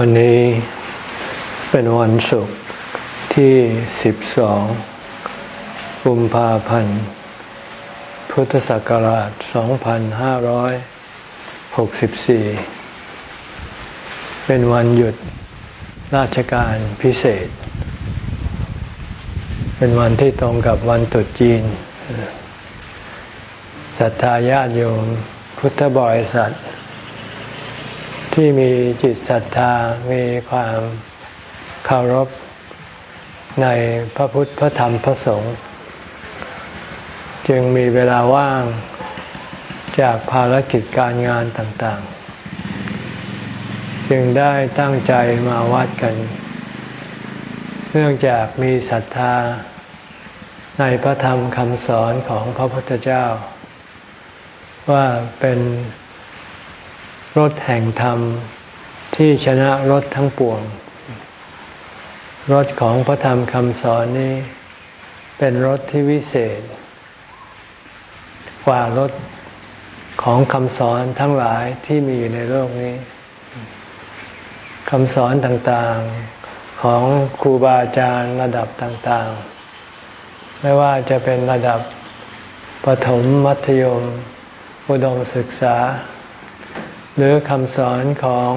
วันนี้เป็นวันศุกร์ที่ 12 กุมภาพันธ์ พุทธศักราช 2564 เป็นวันหยุดราชการพิเศษ เป็นวันที่ตรงกับวันตรุษจีน ศรัทธาญาติโยมพุทธบริษัท ที่มีจิตศรัทธามีความเคารพในพระพุทธพระธรรมพระสงฆ์จึงมีเวลาว่างจากภารกิจการงานต่างๆ จึงได้ตั้งใจมาวัดกัน เนื่องจากมีศรัทธาในพระธรรมคำสอนของพระพุทธเจ้า ว่าเป็น รถแห่งธรรมที่ชนะรถทั้งปวงรถของพระธรรมคำสอนนี้ เป็นรถที่วิเศษ กว่ารถของคำสอนทั้งหลายที่มีอยู่ในโลกนี้คำสอนต่างๆของครูบาอาจารย์ระดับต่างๆ ไม่ว่าจะเป็นระดับปฐมมัธยม อุดมศึกษา หรือคำสอนของ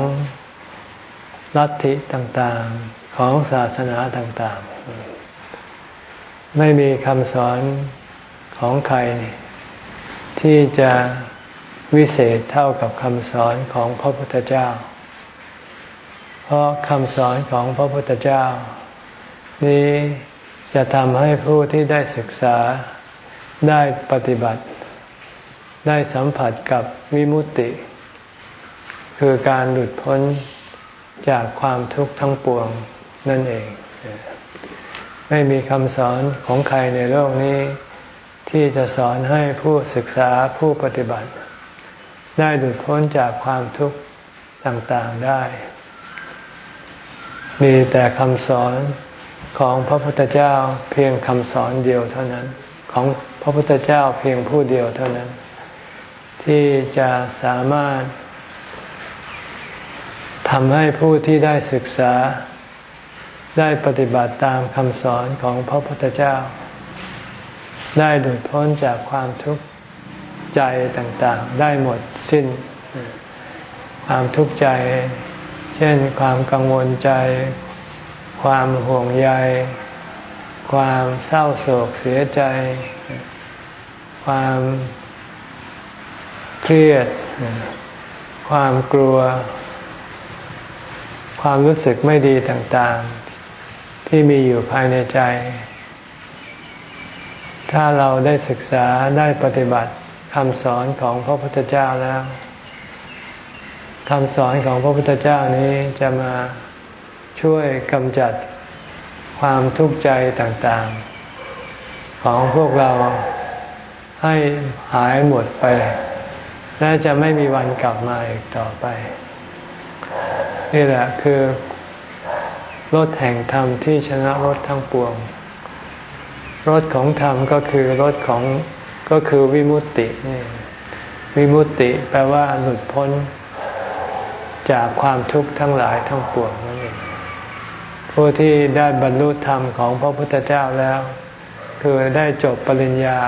ลัทธิต่างๆของศาสนาต่างๆ ไม่มีคำสอนของใคร ที่จะวิเศษเท่ากับคำสอนของพระพุทธเจ้า เพราะคำสอนของพระพุทธเจ้า นี้จะทำให้ผู้ที่ได้ศึกษาได้ปฏิบัติ ได้สัมผัสกับวิมุตติ คือการหลุดพ้นจากความทุกข์ทั้งปวงนั่นเอง ไม่มีคำสอนของใครในโลกนี้ ที่จะสอนให้ผู้ศึกษาผู้ปฏิบัติ ได้หลุดพ้นจากความทุกข์ต่างๆได้ มีแต่คำสอนของพระพุทธเจ้าเพียงคำสอนเดียวเท่านั้น ของพระพุทธเจ้าเพียงผู้เดียวเท่านั้น ที่จะสามารถ ทำให้ผู้ที่ได้ศึกษา ได้ปฏิบัติตามคำสอนของพระพุทธเจ้า ได้หลุดพ้นจากความทุกข์ใจต่างๆ ได้หมดสิ้น ความทุกข์ใจ เช่นความกังวลใจ ความห่วงใย ความเศร้าโศกเสียใจ ความเครียด ความกลัว ความรู้สึกไม่ดีต่างๆ ที่มีอยู่ภายในใจ ถ้าเราได้ศึกษาได้ปฏิบัติคำสอนของพระพุทธเจ้าแล้วคำสอนของพระพุทธเจ้านี้จะมาช่วยกำจัดความทุกข์ใจต่างๆ ของพวกเราให้หายหมดไป และจะไม่มีวันกลับมาอีกต่อไป นี่แหละคือรถแห่งธรรมที่ชนะรถทั้งปวงรถของธรรมก็คือรถของก็คือวิมุตตินี่วิมุตติแปลว่าหลุดพ้น จากความทุกข์ทั้งหลายทั้งปวงนั่นเองผู้ที่ได้บรรลุธรรมของพระพุทธเจ้าแล้ว คือได้จบปริญญา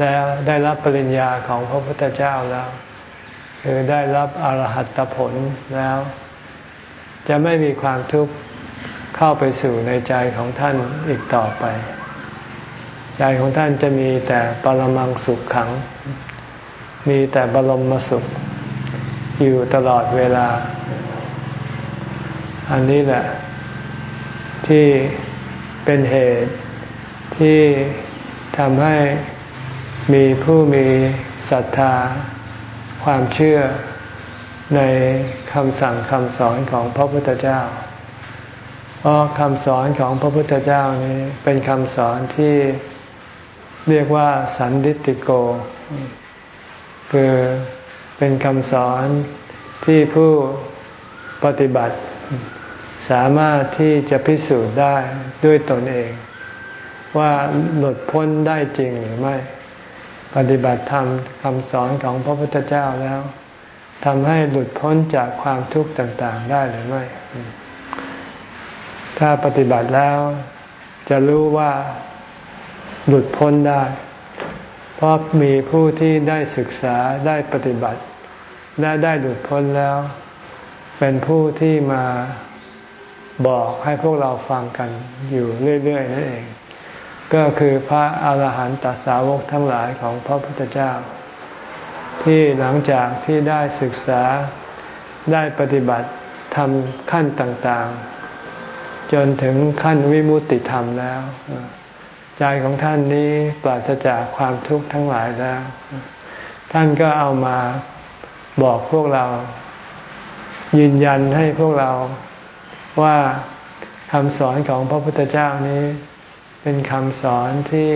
แล้วได้รับปริญญาของพระพุทธเจ้าแล้ว คือได้รับอรหัตผลแล้ว จะไม่มีความทุกข์เข้าไปสู่ในใจของท่านอีกต่อไป ใจของท่านจะมีแต่ปรมังสุขขัง มีแต่บรมมสุข อยู่ตลอดเวลา อันนี้แหละ ที่เป็นเหตุที่ทำให้มีผู้มีศรัทธา ความเชื่อในคำสั่งคำสอนของพระพุทธเจ้า เพราะคำสอนของพระพุทธเจ้านี้เป็นคำสอนที่เรียกว่าสันดิติโก คือเป็นคำสอนที่ผู้ปฏิบัติ สามารถที่จะพิสูจน์ได้ด้วยตนเอง ว่าหลุดพ้นได้จริงหรือไม่ ปฏิบัติธรรมคำสอนของพระพุทธเจ้าแล้วทำให้หลุดพ้นจากความทุกข์ต่างๆได้หรือไม่ ถ้าปฏิบัติแล้ว จะรู้ว่าหลุดพ้นได้ เพราะมีผู้ที่ได้ศึกษาได้ปฏิบัติและได้หลุดพ้นแล้ว เป็นผู้ที่มาบอกให้พวกเราฟังกันอยู่เรื่อยๆนั่นเอง ก็คือพระอาหารหันตสาวกทั้งหลายของพระพุทธเจ้า ที่หลังจากที่ได้ศึกษาได้ปฏิบัติทำขั้นต่างๆ จนถึงขั้นวิมุตติธรรมแล้ว ใจของท่านนี้ปราศจากความทุกข์ทั้งหลายแล้ว ท่านก็เอามาบอกพวกเรา ยืนยันให้พวกเราว่าคำสอนของพระพุทธเจ้านี้ เป็นคำสอนที่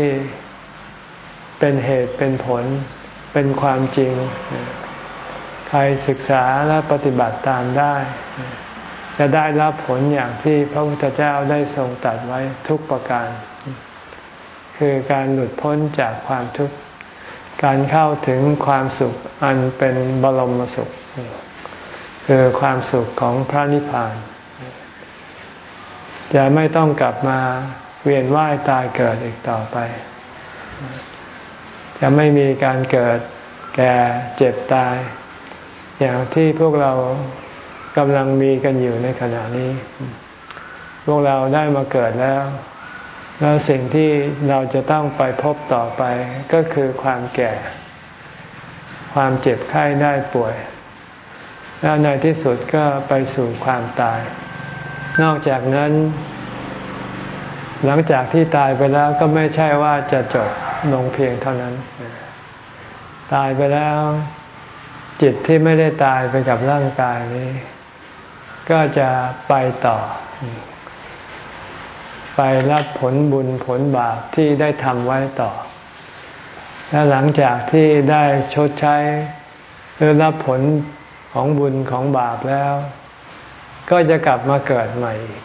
เป็นเหตุเป็นผล เป็นความจริง ใครศึกษาและปฏิบัติตามได้ จะได้รับผลอย่างที่พระพุทธเจ้าได้ทรงตัดไว้ทุกประการ คือการหลุดพ้นจากความทุกข์การเข้าถึงความสุขอันเป็นบรมสุข คือความสุขของพระนิพพาน จะไม่ต้องกลับมา เวียนว่ายตายเกิดอีกต่อไป จะไม่มีการเกิดแก่เจ็บตาย อย่างที่พวกเรากำลังมีกันอยู่ในขณะนี้ พวกเราได้มาเกิดแล้ว แล้วสิ่งที่เราจะต้องไปพบต่อไปก็คือความแก่ ความเจ็บไข้ได้ป่วย แล้วในที่สุดก็ไปสู่ความตาย นอกจากนั้น หลังจากที่ตายไปแล้วก็ไม่ใช่ว่าจะจบลงเพียงเท่านั้น ตายไปแล้วจิตที่ไม่ได้ตายไปกับร่างกายนี้ ก็จะไปต่อ ไปรับผลบุญผลบาปที่ได้ทำไว้ต่อ และหลังจากที่ได้ชดใช้หรือรับผลของบุญของบาปแล้ว ก็จะกลับมาเกิดใหม่อีก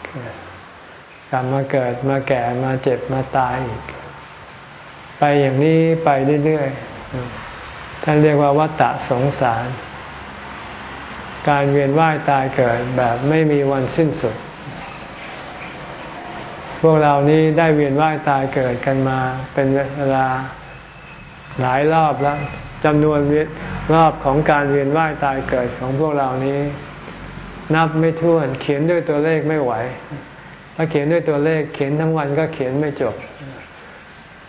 กลับมาเกิดมาแก่มาเจ็บมาตายอีก ไปอย่างนี้ไปเรื่อยๆ ท่านเรียกว่าวัฏฏะสงสาร การเวียนว่ายตายเกิดแบบไม่มีวันสิ้นสุด พวกเรานี้ได้เวียนว่ายตายเกิดกันมาเป็นเวลาหลายรอบแล้วจำนวนรอบของการเวียนว่ายตายเกิดของพวกเรานี้ นับไม่ถ้วนเขียนด้วยตัวเลขไม่ไหว ถ้าเขียนด้วยตัวเลขเขียนทั้งวันก็เขียนไม่จบ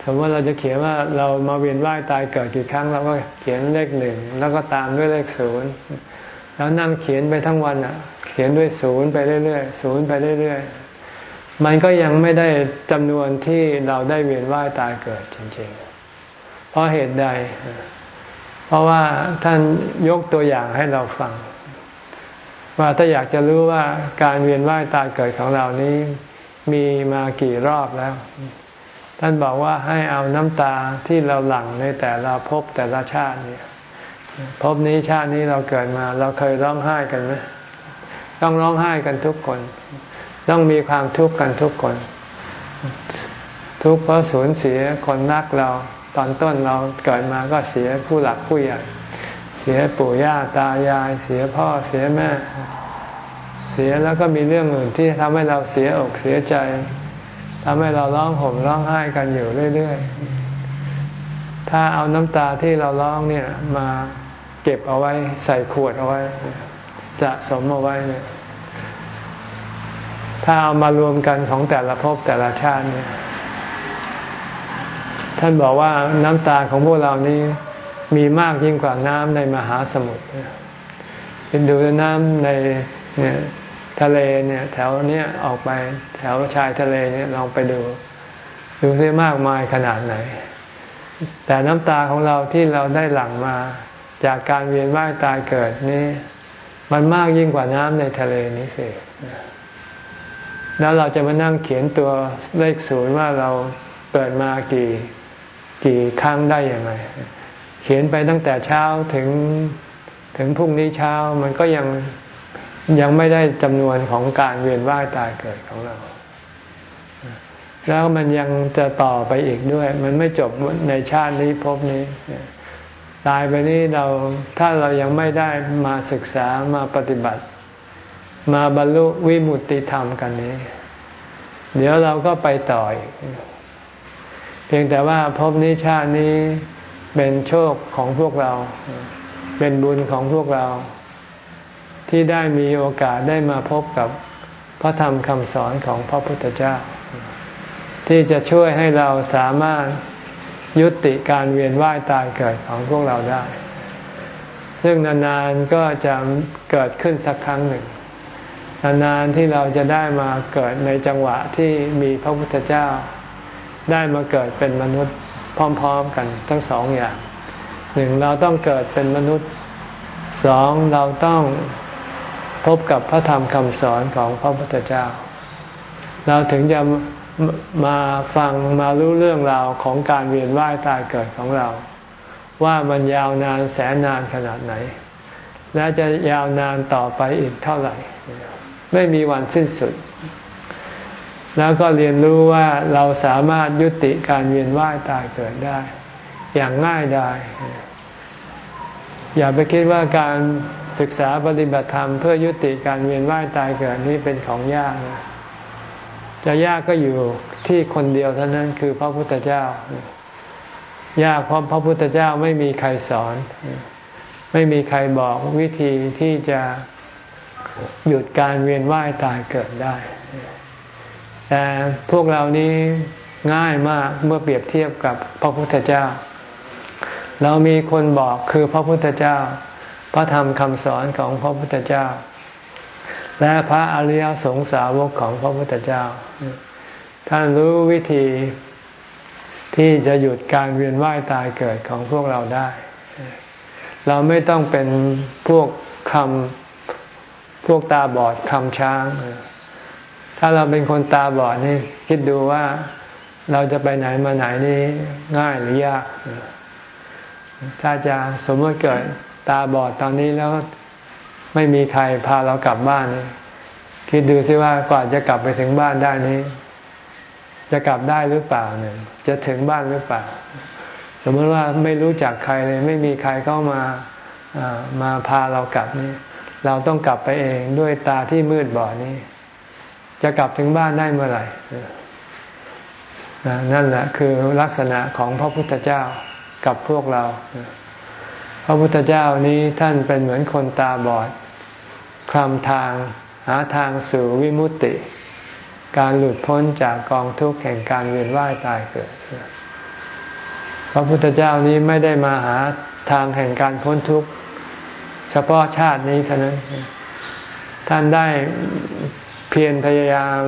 สมมติเราจะเขียนว่าเรามาเวียนว่ายตายเกิดกี่ครั้งเราก็เขียนเลขหนึ่งแล้วก็ตามด้วยเลขศูนย์แล้วนั่งเขียนไปทั้งวันอะ เขียนด้วยศูนย์ไปเรื่อยๆศูนย์ไปเรื่อยๆ มันก็ยังไม่ได้จำนวนที่เราได้เวียนว่ายตายเกิดจริง ๆ เพราะเหตุใด เพราะว่าท่านยกตัวอย่างให้เราฟัง ว่าถ้าอยากจะรู้ว่าการเวียนว่ายตายเกิดของเรานี้ มีมากี่รอบแล้ว ท่านบอกว่าให้เอาน้ำตาที่เราหลั่งในแต่ละภพแต่ละชาติเนี่ยภพนี้ชาตินี้เราเกิดมา เราเคยร้องไห้กันไหมต้องร้องไห้กันทุกคน ต้องมีความทุกข์กันทุกคน ทุกข์เพราะสูญเสียคนรักเรา ตอนต้นเราเกิดมาก็เสียผู้หลักผู้ใหญ่ เสียปู่ย่าตายาย เสียพ่อเสียแม่ เสียแล้วก็มีเรื่องอื่นที่ทำให้เราเสียอกเสียใจทำให้เราร้องห่มร้องไห้กันอยู่เรื่อยๆ ถ้าเอาน้ำตาที่เราร้องเนี่ยมาเก็บเอาไว้ใส่ขวดเอาไว้ สะสมเอาไว้เนี่ยถ้าเอามารวมกันของแต่ละภพแต่ละชาติเนี่ยท่านบอกว่าน้ำตาของพวกเรานี้ มีมากยิ่งกว่าน้ำในมหาสมุทรเป็นดูน้ำในเนี่ยทะเลเนี่ยแถวเนี้ยออกไปแถวชายทะเลเนี่ยลองไปดู ดูซิมากมายขนาดไหน แต่น้ำตาของเราที่เราได้หลั่งมาจากการเวียนว่ายตายเกิดนี้มันมากยิ่งกว่าน้ำในทะเลนี้สิแล้วเราจะมานั่งเขียนตัวเลขศูนย์ว่าเราเกิดมากี่กี่ครั้งได้อย่างไร เขียนไปตั้งแต่เช้าถึงถึงพรุ่งนี้เช้ามันก็ยังยังไม่ได้จำนวนของการเวียนว่ายตายเกิดของเรา แล้วมันยังจะต่อไปอีกด้วย มันไม่จบในชาตินี้พบนี้ ตายไปนี้เราถ้าเรายังไม่ได้มาศึกษามาปฏิบัติ มาบรรลุวิมุตติธรรมกันนี้ เดี๋ยวเราก็ไปต่อยเพียงแต่ว่าพบนี้ชาตินี้ เป็นโชคของพวกเรา เป็นบุญของพวกเรา ที่ได้มีโอกาสได้มาพบกับพระธรรมคำสอนของพระพุทธเจ้า ที่จะช่วยให้เราสามารถยุติการเวียนว่ายตายเกิดของพวกเราได้ ซึ่งนานๆก็จะเกิดขึ้นสักครั้งหนึ่ง นานๆที่เราจะได้มาเกิดในจังหวะที่มีพระพุทธเจ้า ได้มาเกิดเป็นมนุษย์ พร้อม ๆ กันทั้งสองอย่างหนึ่งเราต้องเกิดเป็นมนุษย์สองเราต้องพบกับพระธรรมคำสอนของพระพุทธเจ้า เราถึงจะมาฟังมารู้เรื่องราวของการเวียนว่ายตายเกิดของเรา ว่ามันยาวนานแสนนานขนาดไหน และจะยาวนานต่อไปอีกเท่าไหร่ ไม่มีวันสิ้นสุด แล้วก็เรียนรู้ว่าเราสามารถยุติการเวียนว่ายตายเกิดได้ อย่างง่ายดายอย่าไปคิดว่าการศึกษาปฏิบัติธรรมเพื่อยุติการเวียนว่ายตายเกิดนี้เป็นของยากนะจะยากก็อยู่ที่คนเดียวเท่านั้นคือพระพุทธเจ้า ยากเพราะพระพุทธเจ้าไม่มีใครสอน ไม่มีใครบอกวิธีที่จะหยุดการเวียนว่ายตายเกิดได้ แต่พวกเรานี้ง่ายมากเมื่อเปรียบเทียบกับพระพุทธเจ้า เรามีคนบอกคือพระพุทธเจ้า พระธรรมคำสอนของพระพุทธเจ้า และพระอริยสงสาวกของพระพุทธเจ้า ท่านรู้วิธีที่จะหยุดการเวียนว่ายตายเกิดของพวกเราได้ เราไม่ต้องเป็นพวกคำพวกตาบอดคำช้าง ถ้าเราเป็นคนตาบอดนี่คิดดูว่าเราจะไปไหนมาไหนนี่ง่ายหรือยาก ถ้าจะสมมติเกิดตาบอดตอนนี้แล้วไม่มีใครพาเรากลับบ้านนี่คิดดูซิว่ากว่าจะกลับไปถึงบ้านได้นี้ จะกลับได้หรือเปล่าเนี่ย จะถึงบ้านหรือเปล่า สมมติว่าไม่รู้จักใครเลย ไม่มีใครเข้ามามาพาเรากลับนี่ เราต้องกลับไปเองด้วยตาที่มืดบอดนี้ จะกลับถึงบ้านได้เมื่อไหร่นั่นแหละคือลักษณะของพระพุทธเจ้ากับพวกเรา พระพุทธเจ้านี้ท่านเป็นเหมือนคนตาบอดคลำทางหาทางสู่วิมุตติ การหลุดพ้นจากกองทุกข์แห่งการเวียนว่ายตายเกิด พระพุทธเจ้านี้ไม่ได้มาหาทางแห่งการพ้นทุกข์เฉพาะชาตินี้เท่านั้น ท่านได้ เพียรพยายาม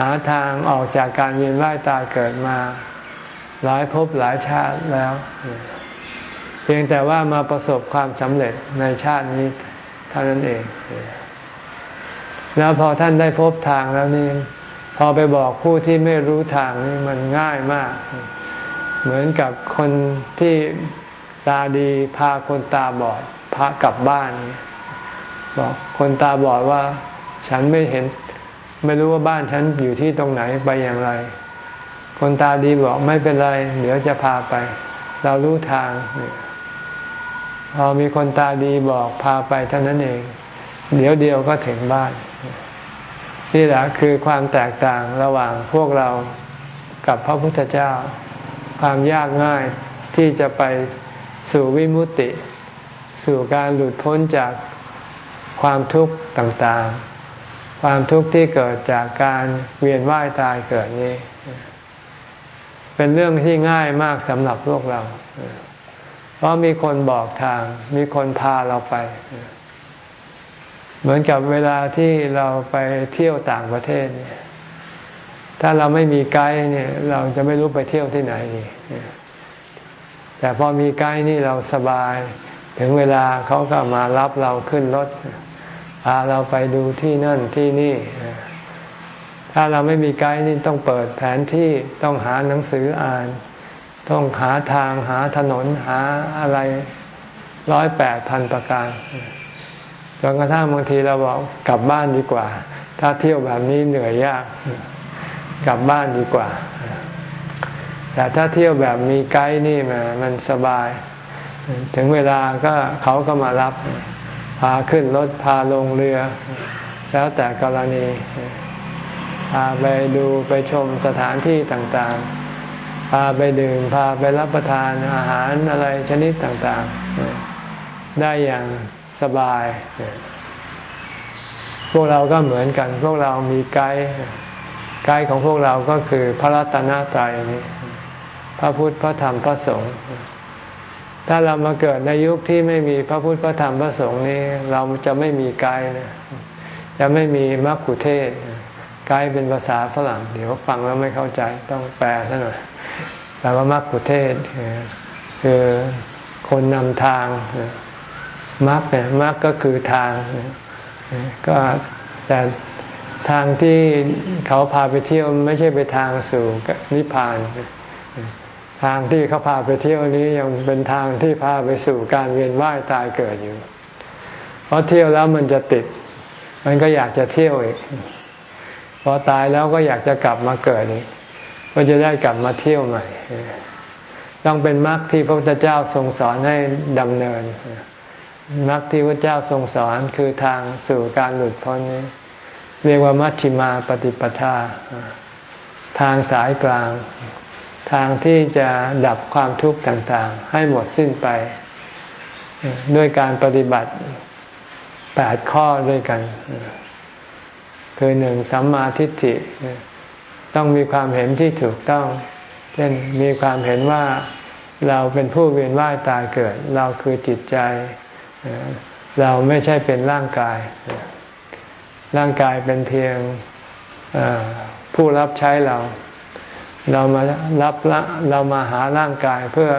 หาทางออกจากการเวียนว่ายตายเกิดมา หลายภพหลายชาติแล้ว เพียงแต่ว่ามาประสบความสำเร็จในชาตินี้เท่านั้นเอง แล้วพอท่านได้พบทางแล้วนี่พอไปบอกผู้ที่ไม่รู้ทางนี่มันง่ายมาก เหมือนกับคนที่ตาดีพาคนตาบอดพากลับบ้าน บอกคนตาบอดว่า ฉันไม่เห็นไม่รู้ว่าบ้านฉันอยู่ที่ตรงไหนไปอย่างไร คนตาดีบอกไม่เป็นไร เดี๋ยวจะพาไป เรารู้ทางพอมีคนตาดีบอกพาไปเท่านั้นเอง เดี๋ยวเดียวก็ถึงบ้าน นี่แหละคือความแตกต่างระหว่างพวกเรากับพระพุทธเจ้า ความยากง่ายที่จะไปสู่วิมุตติสู่การหลุดพ้นจากความทุกข์ต่างๆ ความทุกข์ที่เกิดจากการเวียนว่ายตายเกิดนี้ เป็นเรื่องที่ง่ายมากสำหรับพวกเรา เพราะมีคนบอกทาง มีคนพาเราไป เหมือนกับเวลาที่เราไปเที่ยวต่างประเทศเนี่ยถ้าเราไม่มีไกด์เนี่ย เราจะไม่รู้ไปเที่ยวที่ไหนนี่แต่พอมีไกด์นี่เราสบาย ถึงเวลาเขาก็มารับเราขึ้นรถ พาเราไปดูที่นั่นที่นี่ ถ้าเราไม่มีไกด์นี่ต้องเปิดแผนที่ต้องหาหนังสืออ่าน ต้องหาทางหาถนนหาอะไรร้อยแปดพันประการจนกระทั่งบางทีเราบอกกลับบ้านดีกว่า ถ้าเที่ยวแบบนี้เหนื่อยยาก กลับบ้านดีกว่า แต่ถ้าเที่ยวแบบมีไกด์นี่มันมันสบาย ถึงเวลาก็เขาก็มารับ พาขึ้นรถพาลงเรือ แล้วแต่กรณี พาไปดูไปชมสถานที่ต่างๆ พาไปดื่มพาไปรับประทานอาหารอะไรชนิดต่างๆ ได้อย่างสบาย พวกเราก็เหมือนกัน พวกเรามีไกด์ไกด์ของพวกเราก็คือพระรัตนตรัยนี้ พระพุทธพระธรรมพระสงฆ์ ถ้าเรามาเกิดในยุคที่ไม่มีพระพุทธพระธรรมพระสงฆ์นี้ เราจะไม่มีไกด์นะจะไม่มีมัคคุเทศไกด์เป็นภาษาฝรั่ง เดี๋ยวฟังแล้วไม่เข้าใจต้องแปลซะหน่อยแปลว่ามัคคุเทศคือคนนำทางมัคเนี่ยมัคก็คือทางก็แต่ทางที่เขาพาไปเที่ยวไม่ใช่ไปทางสู่นิพพาน ทางที่เขาพาไปเที่ยวนี้ยังเป็นทางที่พาไปสู่การเวียนว่ายตายเกิดอยู่ เพราะเที่ยวแล้วมันจะติด มันก็อยากจะเที่ยวอีก พอตายแล้วก็อยากจะกลับมาเกิดอีกก็จะได้กลับมาเที่ยวใหม่ ต้องเป็นมรรคที่พระพุทธเจ้าทรงสอนให้ดำเนินมรรคที่พระเจ้าทรงสอนคือทางสู่การหลุดพ้นนี้ เรียกว่ามัชฌิมาปฏิปทา ทางสายกลาง ทางที่จะดับความทุกข์ต่างๆ ให้หมดสิ้นไป ด้วยการปฏิบัติแปดข้อด้วยกัน คือหนึ่งสัมมาทิฏฐิ ต้องมีความเห็นที่ถูกต้อง เช่นมีความเห็นว่าเราเป็นผู้เวียนว่ายตายเกิด เราคือจิตใจ เราไม่ใช่เป็นร่างกาย ร่างกายเป็นเพียงผู้รับใช้เรา เรามารับเรามาหาร่างกายเพื่อ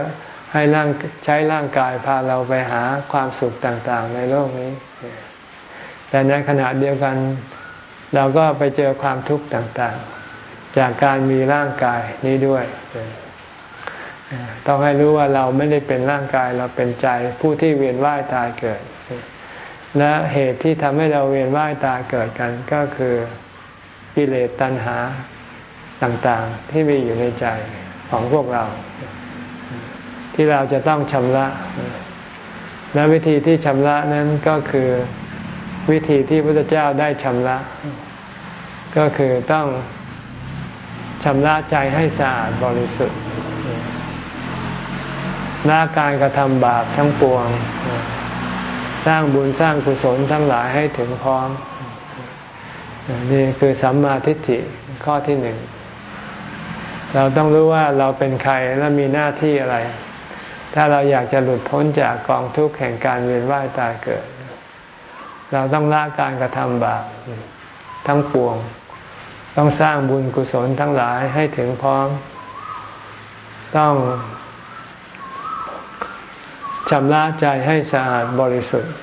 ให้ร่างใช้ร่างกายพาเราไปหาความสุขต่างๆ ในโลกนี้ แต่ในขณะเดียวกัน เราก็ไปเจอความทุกข์ต่างๆ จากการมีร่างกายนี้ด้วยต้องให้รู้ว่าเราไม่ได้เป็นร่างกายเราเป็นใจผู้ที่เวียนว่ายตายเกิด และเหตุที่ทำให้เราเวียนว่ายตายเกิดกันก็คือกิเลสตัณหา ต่างๆที่มีอยู่ในใจของพวกเรา ที่เราจะต้องชำระ และวิธีที่ชำระนั้นก็คือวิธีที่พระพุทธเจ้าได้ชำระ ก็คือต้องชำระใจให้สะอาดบริสุทธิ์ละการกระทำบาปทั้งปวง สร้างบุญสร้างกุศลทั้งหลายให้ถึงพร้อม นี่คือสัมมาทิฏฐิข้อที่หนึ่ง เราต้องรู้ว่าเราเป็นใครและมีหน้าที่อะไร ถ้าเราอยากจะหลุดพ้นจากกองทุกข์แห่งการเวียนว่ายตายเกิด เราต้องละการกระทำบาปทั้งปวง ต้องสร้างบุญกุศลทั้งหลายให้ถึงพร้อม ต้องชำระใจให้สะอาดบริสุทธิ์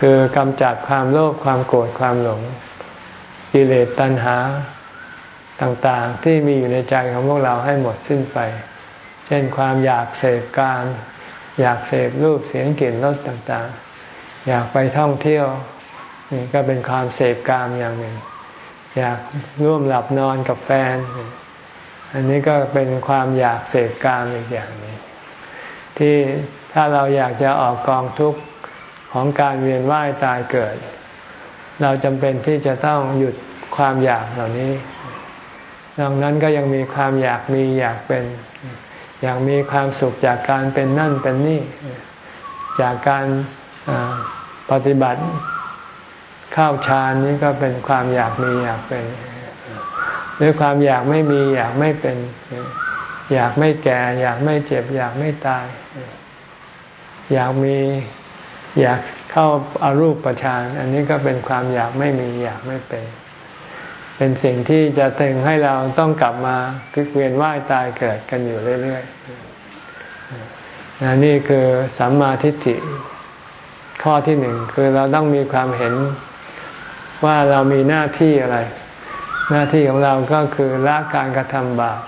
คือกำจัดความโลภความโกรธความหลงกิเลสตัณหา ต่างๆ ที่มีอยู่ในใจของพวกเราให้หมดสิ้นไป เช่นความอยากเสพการ อยากเสพรูปเสียงกลิ่นรสต่างๆ อยากไปท่องเที่ยวนี่ก็เป็นความเสพกามอย่างหนึ่ง อยากร่วมหลับนอนกับแฟน อันนี้ก็เป็นความอยากเสพกามอีกอย่างหนึ่งที่ถ้าเราอยากจะออกกองทุกข์ของการเวียนว่ายตายเกิด เราจำเป็นที่จะต้องหยุดความอยากเหล่านี้ ดังนั้นก็ยังมีความอยากมีอยากเป็น อยากมีความสุขจากการเป็นนั่นเป็นนี่ จากการปฏิบัติข้าวฌานนี้ก็เป็นความอยากมีอยากเป็นหรือความอยากไม่มีอยากไม่เป็น อยากไม่แก่ อยากไม่เจ็บ อยากไม่ตาย อยากมีอยากเข้าอารูปประชานอันนี้ก็เป็นความอยากไม่มีอยากไม่เป็น เป็นสิ่งที่จะถึงให้เราต้องกลับมาคือเวียนว่ายตายเกิดกันอยู่เรื่อยๆนี่คือสัมมาทิฏฐิ ข้อที่หนึ่งคือเราต้องมีความเห็นว่าเรามีหน้าที่อะไร หน้าที่ของเราก็คือละการกระทำบาป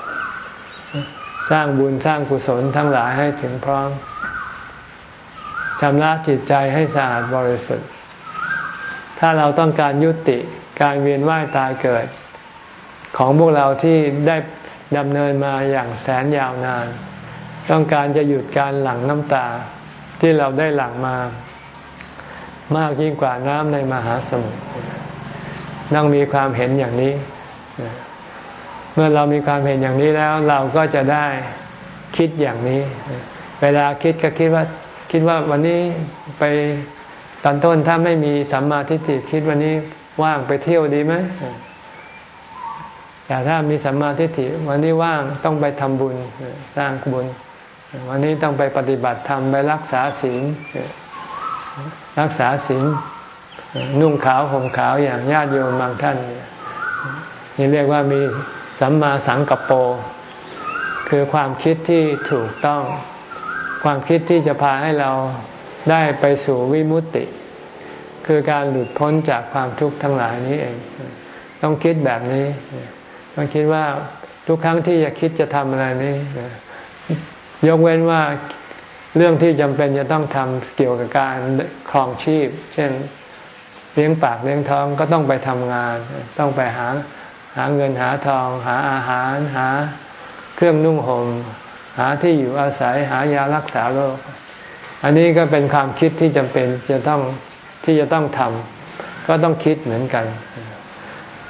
สร้างบุญสร้างกุศลทั้งหลายให้ถึงพร้อมชำระจิตใจให้สะอาดบริสุทธิ์ ถ้าเราต้องการยุติ การเวียนว่ายตายเกิด ของพวกเราที่ได้ดำเนินมาอย่างแสนยาวนาน ต้องการจะหยุดการหลั่งน้ำตาที่เราได้หลั่งมา มากยิ่งกว่าน้ำในมหาสมุทรต้องมีความเห็นอย่างนี้ เมื่อเรามีความเห็นอย่างนี้แล้ว เราก็จะได้คิดอย่างนี้ เวลาคิดก็คิดว่าคิดว่าวันนี้ไปตอนต้นถ้าไม่มีสัมมาทิฏฐิคิดวันนี้ ว่างไปเที่ยวดีไหมแต่ถ้ามีสัมมาทิฏฐิวันนี้ว่างต้องไปทำบุญสร้างบุญ วันนี้ต้องไปปฏิบัติธรรมไปรักษาศีลรักษาศีลนุ่งขาวห่มขาวอย่างญาติโยมบางท่านนี่เรียกว่ามีสัมมาสังกปโปคือความคิดที่ถูกต้อง ความคิดที่จะพาให้เราได้ไปสู่วิมุตติ คือการหลุดพ้นจากความทุกข์ทั้งหลายนี้เอง ต้องคิดแบบนี้ ต้องคิดว่าทุกครั้งที่จะคิดจะทำอะไรนี้ ยกเว้นว่าเรื่องที่จำเป็นจะต้องทำเกี่ยวกับการครองชีพ เช่นเลี้ยงปากเลี้ยงท้องก็ต้องไปทำงาน ต้องไปหาหาเงินหาทอง หาอาหารหาเครื่องนุ่งหม่มหาที่อยู่อาศัยหายารักษาโรค อันนี้ก็เป็นความคิดที่จำเป็นจะต้อง ที่จะต้องทำก็ต้องคิดเหมือนกัน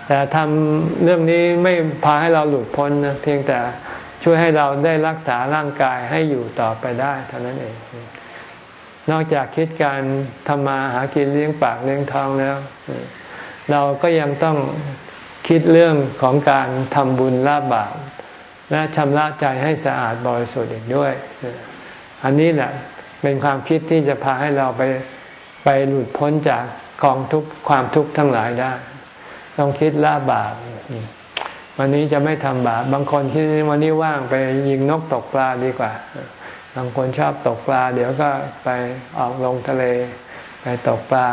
แต่ทำเรื่องนี้ไม่พาให้เราหลุดพ้นนะเพียงแต่ช่วยให้เราได้รักษาร่างกายให้อยู่ต่อไปได้เท่านั้นเอง นอกจากคิดการทำมาหากินเลี้ยงปากเลี้ยงท้องแล้ว เราก็ยังต้องคิดเรื่องของการทำบุญละบาปและชำระใจให้สะอาดบริสุทธิ์อีกด้วย อันนี้แหละเป็นความคิดที่จะพาให้เราไป ไปหลุดพ้นจากกองทุกความทุกข์ทั้งหลายได้ ต้องคิดละบาปวันนี้จะไม่ทำบาปบางคนคิดวันนี้ว่างไปยิงนกตกปลาดีกว่า บางคนชอบตกปลา เดี๋ยวก็ไปออกลงทะเล ไปตกปลา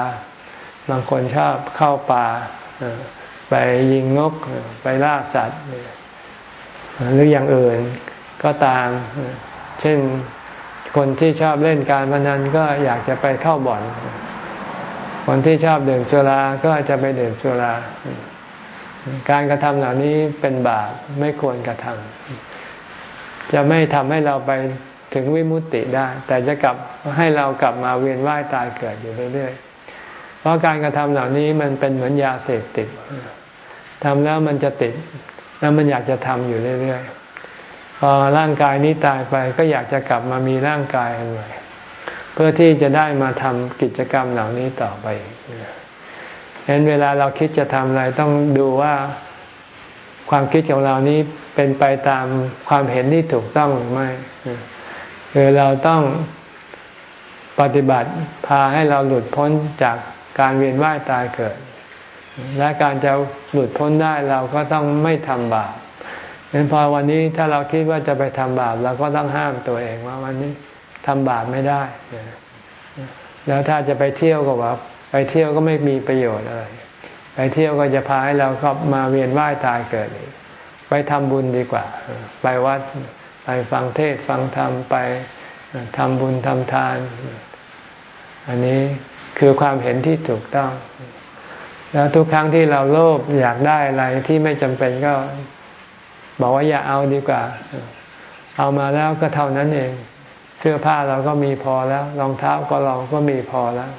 บางคนชอบเข้าป่าไปยิงนกไปล่าสัตว์หรืออย่างอื่นก็ตาม เช่น คนที่ชอบเล่นการพนันก็อยากจะไปเข้าบ่อน คนที่ชอบดื่มสุรา ก็จะไปดื่มสุรา การกระทำเหล่านี้เป็นบาปไม่ควรกระทำจะไม่ทำให้เราไปถึงวิมุตติได้ แต่จะกลับให้เรากลับมาเวียนว่ายตายเกิดอยู่เรื่อยๆ เพราะการกระทำเหล่านี้มันเป็นเหมือนยาเสพติดทำแล้วมันจะติด แล้วมันอยากจะทำอยู่เรื่อยๆ พอร่างกายนี้ตายไปก็อยากจะกลับมามีร่างกายอันใหม่เพื่อที่จะได้มาทำกิจกรรมเหล่านี้ต่อไปเห็นเวลาเราคิดจะทำอะไรต้องดูว่าความคิดของเรานี้เป็นไปตามความเห็นที่ถูกต้องหรือไม่คือเราต้องปฏิบัติพาให้เราหลุดพ้นจากการเวียนว่ายตายเกิด และการจะหลุดพ้นได้เราก็ต้องไม่ทำบาป เห็นพอวันนี้ถ้าเราคิดว่าจะไปทำบาปเราก็ต้องห้ามตัวเองว่าวันนี้ทำบาปไม่ได้ แล้วถ้าจะไปเที่ยวก็ว่า ไปเที่ยวก็ไม่มีประโยชน์อะไร ไปเที่ยวก็จะพาให้เราก็มาเวียนว่ายตายเกิดอีก ไปทำบุญดีกว่า ไปวัด ไปฟังเทศฟังธรรม ไปทำบุญทำทาน อันนี้คือความเห็นที่ถูกต้อง แล้วทุกครั้งที่เราโลภอยากได้อะไรที่ไม่จำเป็นก็ บอกว่าอย่าเอาดีกว่า เอามาแล้วก็เท่านั้นเอง เสื้อผ้าเราก็มีพอแล้ว รองเท้าก็เราก็มีพอแล้ว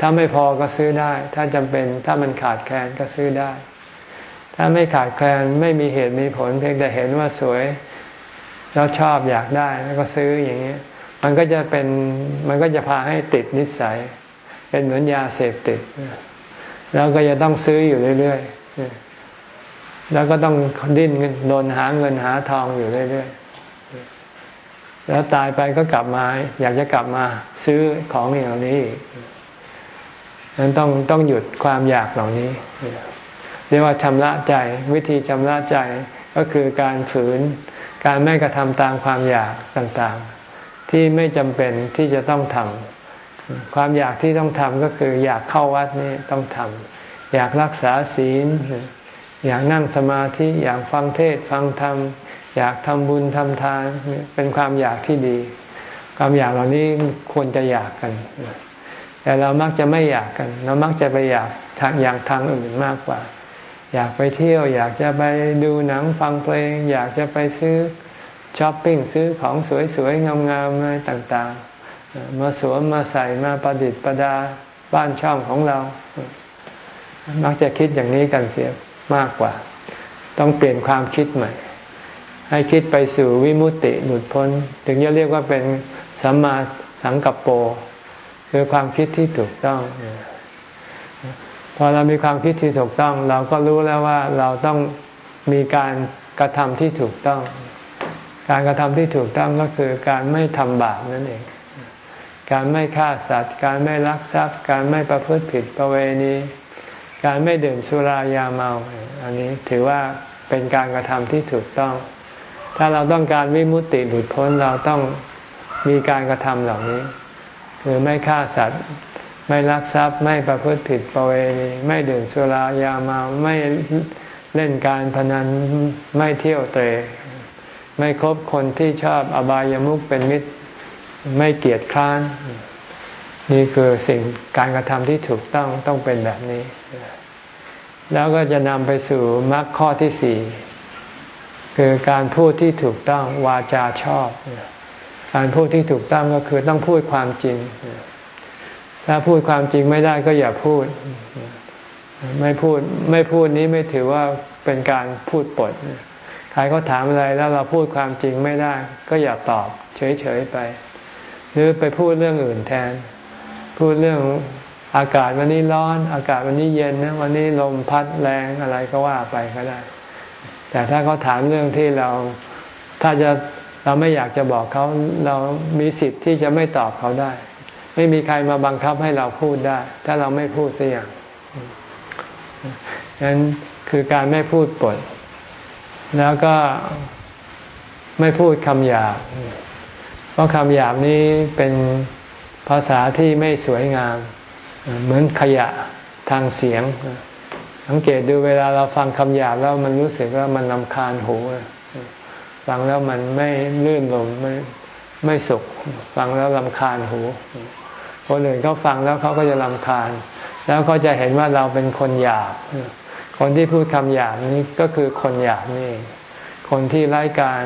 ถ้าไม่พอก็ซื้อได้ ถ้าจำเป็นถ้ามันขาดแคลนก็ซื้อได้ ถ้าไม่ขาดแคลนไม่มีเหตุมีผล เพียงแต่เห็นว่าสวย แล้วชอบอยากได้แล้วก็ซื้ออย่างนี้มันก็จะเป็นมันก็จะพาให้ติดนิสัย เป็นเหมือนยาเสพติด แล้วก็จะต้องซื้ออยู่เรื่อยๆ แล้วก็ต้องดิ้นโดนหาเงินหาทองอยู่เรื่อยๆ แล้วตายไปก็กลับมา อยากจะกลับมาซื้อของอย่างนี้นั้นต้องต้องหยุดความอยากเหล่านี้ เรียกว่าชำระใจ วิธีชำระใจก็คือการฝืน การไม่กระทำตามความอยากต่างๆ ที่ไม่จำเป็นที่จะต้องทำความอยากที่ต้องทำก็คืออยากเข้าวัดนี่ต้องทำอยากรักษาศีล อยากนั่งสมาธิอยากฟังเทศฟังธรรม อยากทำบุญทำทานเป็นความอยากที่ดี ความอยากเหล่านี้ควรจะอยากกัน แต่เรามักจะไม่อยากกัน เรามักจะไปอยากทางอย่างทางอื่นมากกว่า อยากไปเที่ยว อยากจะไปดูหนังฟังเพลง อยากจะไปซื้อช้อปปิ้งซื้อของสวยๆงามๆอะไรต่างๆ มาสวมมาใส่มาประดิษฐ์ประดาบ้านช่องของเรา มักจะคิดอย่างนี้กันเสีย มากกว่า ต้องเปลี่ยนความคิดใหม่ ให้คิดไปสู่วิมุตติหลุดพ้น ถึงจะเรียกว่าเป็นสัมมาสังกัปโปคือความคิดที่ถูกต้อง พอเรามีความคิดที่ถูกต้อง เราก็รู้แล้วว่าเราต้องมีการกระทำที่ถูกต้อง การกระทำที่ถูกต้องก็คือการไม่ทำบาปนั่นเอง การไม่ฆ่าสัตว์ การไม่ลักทรัพย์ การไม่ประพฤติผิดประเวณี การไม่ดื่มสุรายาเมา อันนี้ถือว่าเป็นการกระทำที่ถูกต้อง ถ้าเราต้องการวิมุตติหลุดพ้นเราต้องมีการกระทำเหล่านี้ คือไม่ฆ่าสัตว์ ไม่ลักทรัพย์ ไม่ประพฤติผิดประเวณีไม่ดื่มสุรายาเมา ไม่เล่นการพนัน ไม่เที่ยวเตะไม่คบคนที่ชอบอบายามุขเป็นมิตร ไม่เกียจคร้าน นี่คือสิ่งการกระทำที่ถูกต้องต้องเป็นแบบนี้ แล้วก็จะนำไปสู่มรรคข้อที่สี่คือการพูดที่ถูกต้องวาจาชอบ การพูดที่ถูกต้องก็คือต้องพูดความจริง ถ้าพูดความจริงไม่ได้ก็อย่าพูด ไม่พูดไม่พูดนี้ไม่ถือว่าเป็นการพูดปด ใครเขาถามอะไรแล้วเราพูดความจริงไม่ได้ ก็อย่าตอบ เฉยๆไป หรือไปพูดเรื่องอื่นแทน พูดเรื่องอากาศวันนี้ร้อน อากาศวันนี้เย็นนะวันนี้ลมพัดแรงอะไรก็ว่าไปก็ได้ แต่ถ้าเขาถามเรื่องที่เราถ้าจะเราไม่อยากจะบอกเขาเรามีสิทธิ์ที่จะไม่ตอบเขาได้ ไม่มีใครมาบังคับให้เราพูดได้ ถ้าเราไม่พูดสักอย่างนั้นคือการไม่พูดปด แล้วก็ไม่พูดคำหยาบเพราะคำหยาบนี้เป็น ภาษาที่ไม่สวยงาม เหมือนขยะทางเสียง สังเกตดูเวลาเราฟังคำหยาบแล้วมันรู้สึกว่ามันลำคาญหูฟังแล้วมันไม่ลื่นลมไม่ไม่สุข ฟังแล้วลำคาญหูคนอื่นเขาฟังแล้วเขาก็จะลำคาญ แล้วก็จะเห็นว่าเราเป็นคนหยาบ คนที่พูดคำหยาบนี้ก็คือคนหยาบนี่ คนที่ไร้การ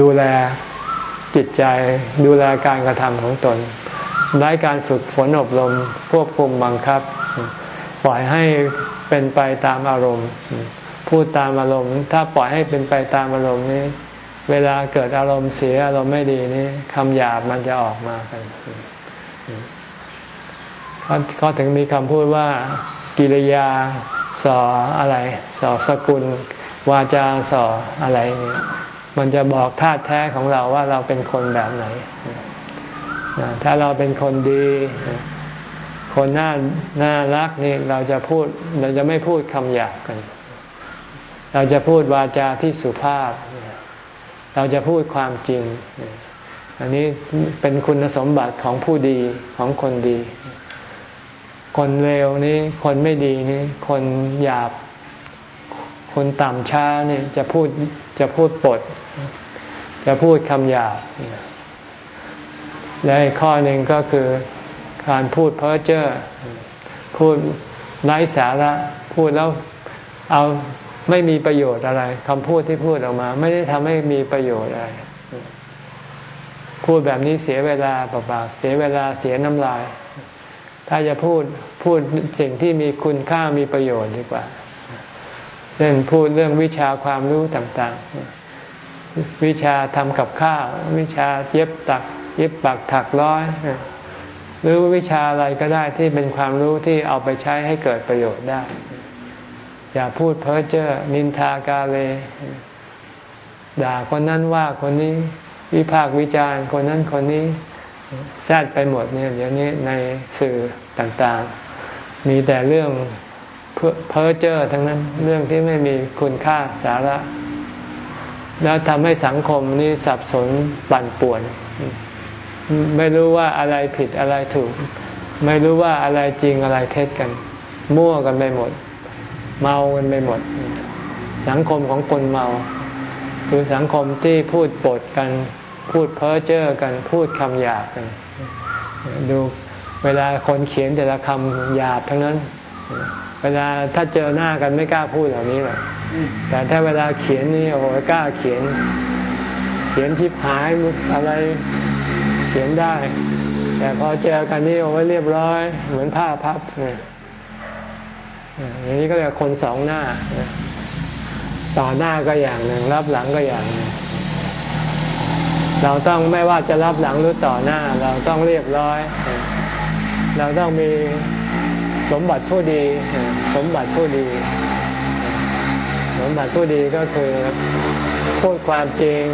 ดูแล จิตใจดูแลการกระทำของตนไร้การฝึกฝนอบรมควบคุมบังคับ ปล่อยให้เป็นไปตามอารมณ์ พูดตามอารมณ์ ถ้าปล่อยให้เป็นไปตามอารมณ์นี้ เวลาเกิดอารมณ์เสียอารมณ์ไม่ดีนี้คำหยาบมันจะออกมากันเขาถึงมีคำพูดว่ากิริยาสออะไรสอสกุล วาจาสออะไรนี่ มันจะบอกธาตุแท้ของเราว่าเราเป็นคนแบบไหน ถ้าเราเป็นคนดี คนน่าน่ารักนี่เราจะพูดเราจะไม่พูดคำหยาบกัน เราจะพูดวาจาที่สุภาพ เราจะพูดความจริง อันนี้เป็นคุณสมบัติของผู้ดีของคนดี คนเร็วนี้ คนไม่ดีนี้ คนหยาบ คนต่ำช้าเนี่ยจะพูดจะพูดปด จะพูดคำหยาบและอีกข้อหนึ่งก็คือการพูดเพ้อเจ้อพูดไร้สาระพูดแล้วเอาไม่มีประโยชน์อะไรคำพูดที่พูดออกมา ไม่ได้ทำให้มีประโยชน์อะไร พูดแบบนี้เสียเวลาเปล่าๆเสียเวลาเสียน้ำลาย ถ้าจะพูดพูดสิ่งที่มีคุณค่ามีประโยชน์ดีกว่า เช่นพูดเรื่องวิชาความรู้ต่างๆ วิชาทำกับข้าว วิชาเย็บตัก เย็บปักถักร้อย หรือวิชาอะไรก็ได้ที่เป็นความรู้ที่เอาไปใช้ให้เกิดประโยชน์ได้ อย่าพูดเพ้อเจ้อนินทากาเล ด่าคนนั้นว่าคนนี้วิพากวิจารณ์คนนั้นคนนี้แซดไปหมดเนี่ยเดี๋ยวนี้ในสื่อต่างๆ มีแต่เรื่อง เพ้อเจ้อทั้งนั้น เรื่องที่ไม่มีคุณค่าสาระ แล้วทำให้สังคมนี้สับสนปั่นป่วน ไม่รู้ว่าอะไรผิดอะไรถูก ไม่รู้ว่าอะไรจริงอะไรเท็จกัน มั่วกันไปหมด เมากันไปหมด สังคมของคนเมา คือสังคมที่พูดปดกัน พูดเพ้อเจ้อกัน พูดคำหยาบกัน ดูเวลาคนเขียนแต่ละคำหยาบทั้งนั้น เวลาถ้าเจอหน้ากันไม่กล้าพูดเหล่านี้หรอกแต่ถ้าเวลาเขียนนี่โอ้โหกล้าเขียน เขียนชิบหายอะไรเขียนได้ แต่พอเจอกันนี่โอ้เรียบร้อย เหมือนผ้าพับอย่างนี้ก็เรียกคนสองหน้า ต่อหน้าก็อย่างหนึ่งรับหลังก็อย่างหนึ่งเราต้องไม่ว่าจะรับหลังหรือต่อหน้า เราต้องเรียบร้อย เราต้องมี สมบัติผู้ดี สมบัติผู้ดี สมบัติผู้ดีก็คือพูดความจริง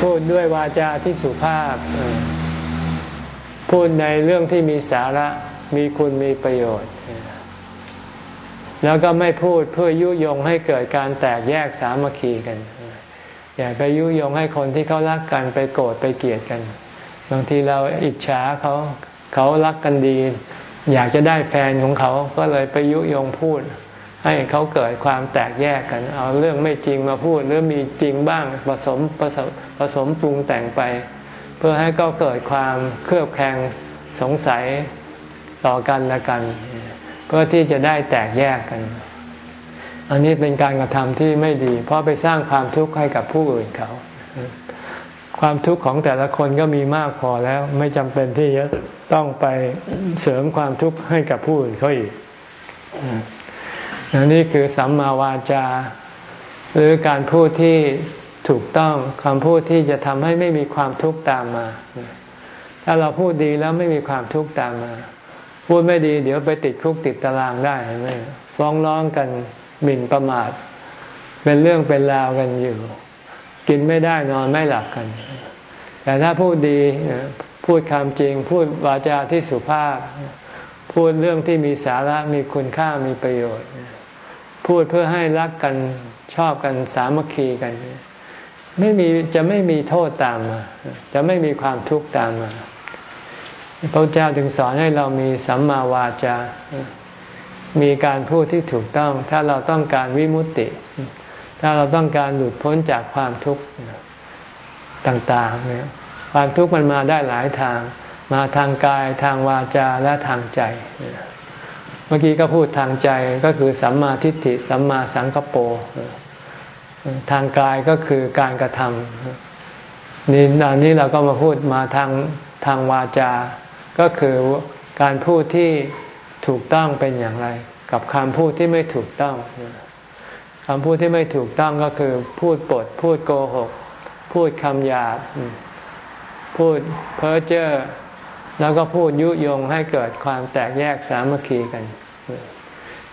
พูดด้วยวาจาที่สุภาพ พูดในเรื่องที่มีสาระมีคุณมีประโยชน์ แล้วก็ไม่พูดเพื่อยุยงให้เกิดการแตกแยกสามัคคีกัน อย่าไปยุยงให้คนที่เขารักกันไปโกรธไปเกลียดกัน บางทีเราอิจฉาเขาเขารักกันดี อยากจะได้แฟนของเขาก็เลยไปยุยงพูด ให้เขาเกิดความแตกแยกกัน เอาเรื่องไม่จริงมาพูด หรือมีจริงบ้างผสมผสมผสมปรุงแต่งไป เพื่อให้ก็เกิดความเครือบแคลงสงสัยต่อกันและกัน เพื่อที่จะได้แตกแยกกัน อันนี้เป็นการกระทำที่ไม่ดี เพราะไปสร้างความทุกข์ให้กับผู้อื่นเขา ความทุกข์ของแต่ละคนก็มีมากพอแล้ว ไม่จำเป็นที่จะต้องไปเสริมความทุกข์ให้กับผู้อื่นเขาอีกนี่คือสัมมาวาจา หรือการพูดที่ถูกต้องคำพูดที่จะทำให้ไม่มีความทุกข์ตามมา ถ้าเราพูดดีแล้วไม่มีความทุกข์ตามมา พูดไม่ดี เดี๋ยวไปติดคุกติดตารางได้ไหมฟ้องร้องกันหมิ่นประมาท เป็นเรื่องเป็นราวกันอยู่ กินไม่ได้นอนไม่หลับกัน แต่ถ้าพูดดีพูดคำจริง พูดวาจาที่สุภาพ พูดเรื่องที่มีสาระมีคุณค่ามีประโยชน์ พูดเพื่อให้รักกันชอบกันสามัคคีกัน ไม่มีจะไม่มีโทษตามมา จะไม่มีความทุกข์ตามมาพระเจ้าถึงสอนให้เรามีสัมมาวาจา มีการพูดที่ถูกต้อง ถ้าเราต้องการวิมุตติ ถ้าเราต้องการหลุดพ้นจากความทุกข์ต่างๆเนี่ยความทุกข์มันมาได้หลายทาง มาทางกายทางวาจาและทางใจ เมื่อกี้ก็พูดทางใจก็คือสัมมาทิฏฐิสัมมาสังกปรทางกายก็คือการกระทำนี่ตอนนี้เราก็มาพูดมาทางทางวาจา ก็คือการพูดที่ถูกต้องเป็นอย่างไร กับคำพูดที่ไม่ถูกต้อง คำพูดที่ไม่ถูกต้องก็คือ พูดปด พูดโกหก พูดคำหยาบ พูดเพ้อเจ้อแล้วก็พูดยุยงให้เกิดความแตกแยกสามัคคีกัน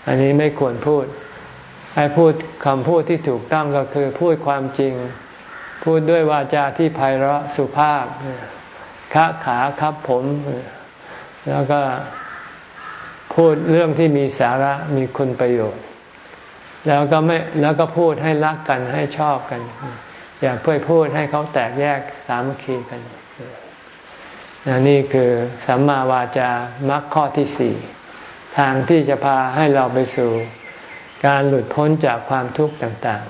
อันนี้ไม่ควรพูด ให้พูดคำพูดที่ถูกต้องก็คือ พูดความจริง พูดด้วยวาจาที่ไพเราะสุภาพคะขาครับผม แล้วก็พูดเรื่องที่มีสาระมีคุณประโยชน์ แล้วก็ไม่แล้วก็พูดให้รักกันให้ชอบกัน อย่าเพื่อพูดให้เขาแตกแยกสามัคคีกันนี่คือสัมมาวาจามรรคข้อที่สี่ทางที่จะพาให้เราไปสู่ การหลุดพ้นจากความทุกข์ต่าง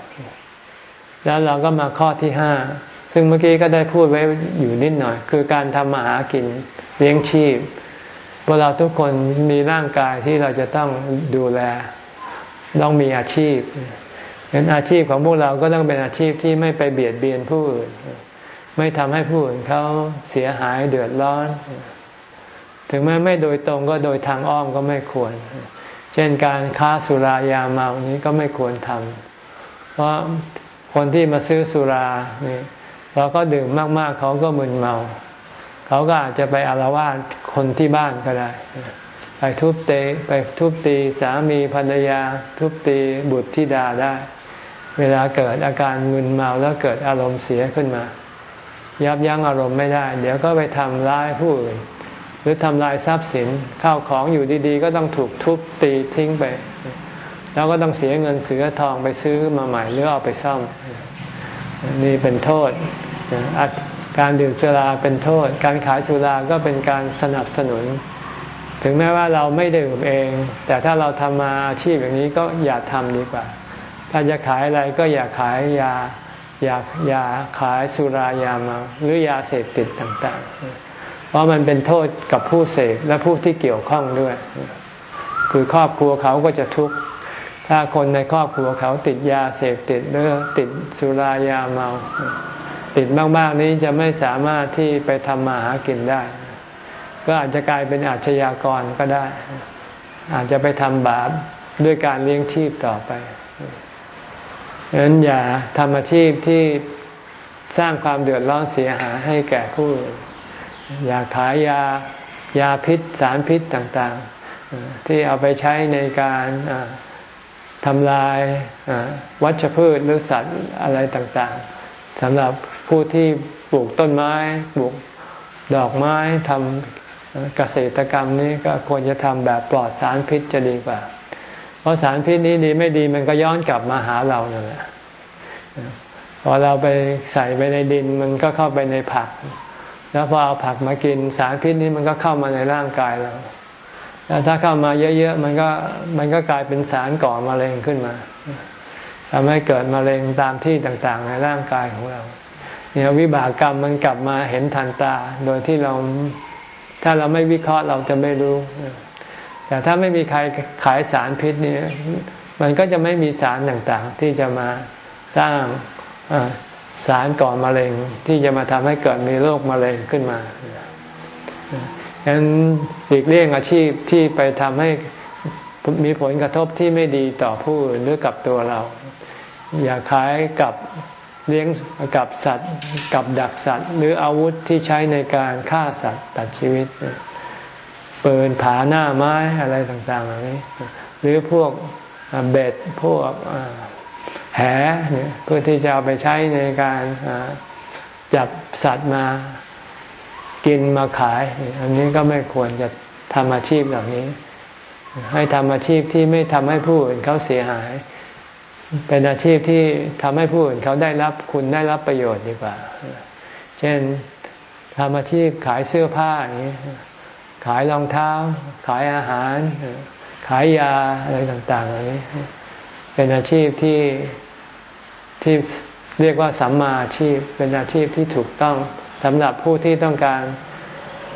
ๆ แล้วเราก็มาข้อที่ห้าซึ่งเมื่อกี้ก็ได้พูดไว้อยู่นิดหน่อย คือการทำมาหากินเลี้ยงชีพพวกเราทุกคนมีร่างกายที่เราจะต้องดูแล ต้องมีอาชีพเป็นอาชีพของพวกเราก็ต้องเป็นอาชีพที่ไม่ไปเบียดเบียนผู้อื่น ไม่ทำให้ผู้อื่นเขาเสียหายเดือดร้อน ถึงแม้ไม่โดยตรงก็โดยทางอ้อมก็ไม่ควร เช่นการค้าสุรายาเมานี้ก็ไม่ควรทำเพราะคนที่มาซื้อสุรานี่เราก็ดื่มมาก ๆ เขาก็มึนเมา เขาก็อาจจะไปอารวาสคนที่บ้านก็ได้ ไปทุบตีไปทุบตีสามีภรรยา ทุบตีบุตรธิดาได้ เวลาเกิดอาการมึนเมาแล้วเกิดอารมณ์เสียขึ้นมา ยับยั้งอารมณ์ไม่ได้ เดี๋ยวก็ไปทำร้ายผู้อื่นหรือทำลายทรัพย์สินข้าวของอยู่ดีๆ ก็ต้องถูกทุบตีทิ้งไป แล้วก็ต้องเสียเงินเสือทองไปซื้อมาใหม่หรือเอาไปซ่อมนี่เป็นโทษการดื่มสุราเป็นโทษ การขายสุราก็เป็นการสนับสนุน ถึงแม้ว่าเราไม่ดื่มเอง แต่ถ้าเราทำมาอาชีพอย่างนี้ก็อย่าทำดีกว่า ถ้าจะขายอะไรก็อย่าขายยาอย่าอย่าขายสุรายามาหรือยาเสพติดต่างๆ เพราะมันเป็นโทษกับผู้เสพและผู้ที่เกี่ยวข้องด้วย คือครอบครัวเขาก็จะทุกข์ถ้าคนในครอบครัวเขาติดยาเสพติดหรือติดสุรายาเมา ติดมากๆนี้จะไม่สามารถที่ไปทำมาหากินได้ ก็อาจจะกลายเป็นอาชญากรก็ได้ อาจจะไปทำบาปด้วยการเลี้ยงชีพต่อไปดังนั้นอย่าทำอาชีพที่สร้างความเดือดร้อนเสียหายให้แก่ผู้อื่นอย่าขายยายาพิษสารพิษต่างๆ ที่เอาไปใช้ในการทำลายวัชพืชหรือสัตว์อะไรต่างๆสำหรับผู้ที่ปลูกต้นไม้ ปลูกดอกไม้ทำ เกษตรกรรมนี้ก็ควรจะทำแบบปลอดสารพิษจะดีกว่า เพราะสารพิษนี้ดีไม่ดีมันก็ย้อนกลับมาหาเราเนี่ยแหละพอเราไปใส่ไปในดินมันก็เข้าไปในผัก แล้วพอเอาผักมากินสารพิษนี้มันก็เข้ามาในร่างกายเราแล้วถ้าเข้ามาเยอะๆมันก็มันก็กลายเป็นสารก่อมะเร็งขึ้นมาทำให้เกิดมะเร็งตามที่ต่างๆ ในร่างกายของเรา เนี่ยวิบากกรรมมันกลับมาเห็นทันตา โดยที่เรา ถ้าเราไม่วิเคราะห์เราจะไม่รู้ แต่ถ้าไม่มีใครขายสารพิษนี่มันก็จะไม่มีสารต่างๆ ที่จะมาสร้างสารก่อมะเร็งที่จะมาทำให้เกิดมีโรคมะเร็งขึ้นมาฉะนั้นหลีกเลี่ยงอาชีพที่ไปทำให้มีผลกระทบที่ไม่ดีต่อผู้อื่นหรือกับตัวเรา อย่าขายกับ เลี้ยงกับสัตว์กับดักสัตว์ หรืออาวุธที่ใช้ในการฆ่าสัตว์ตัดชีวิตปืนผาหน้าไม้อะไรต่างๆเหล่านี้ หรือพวกเบ็ดพวกแหเนี่ยเพื่อที่จะเอาไปใช้ในการจับสัตว์มากินมาขาย อันนี้ก็ไม่ควรจะทำอาชีพเหล่านี้ ให้ทำอาชีพที่ไม่ทำให้ผู้อื่นเขาเสียหาย เป็นอาชีพที่ทำให้ผู้อื่นเขาได้รับคุณได้รับประโยชน์ดีกว่า เช่นทำอาชีพขายเสื้อผ้าอย่างนี้ ขายรองเท้า ขายอาหาร ขายยาอะไรต่างๆเหล่านี้ เป็นอาชีพที่ที่เรียกว่าสัมมาอาชีพ เป็นอาชีพที่ถูกต้องสำหรับผู้ที่ต้องการ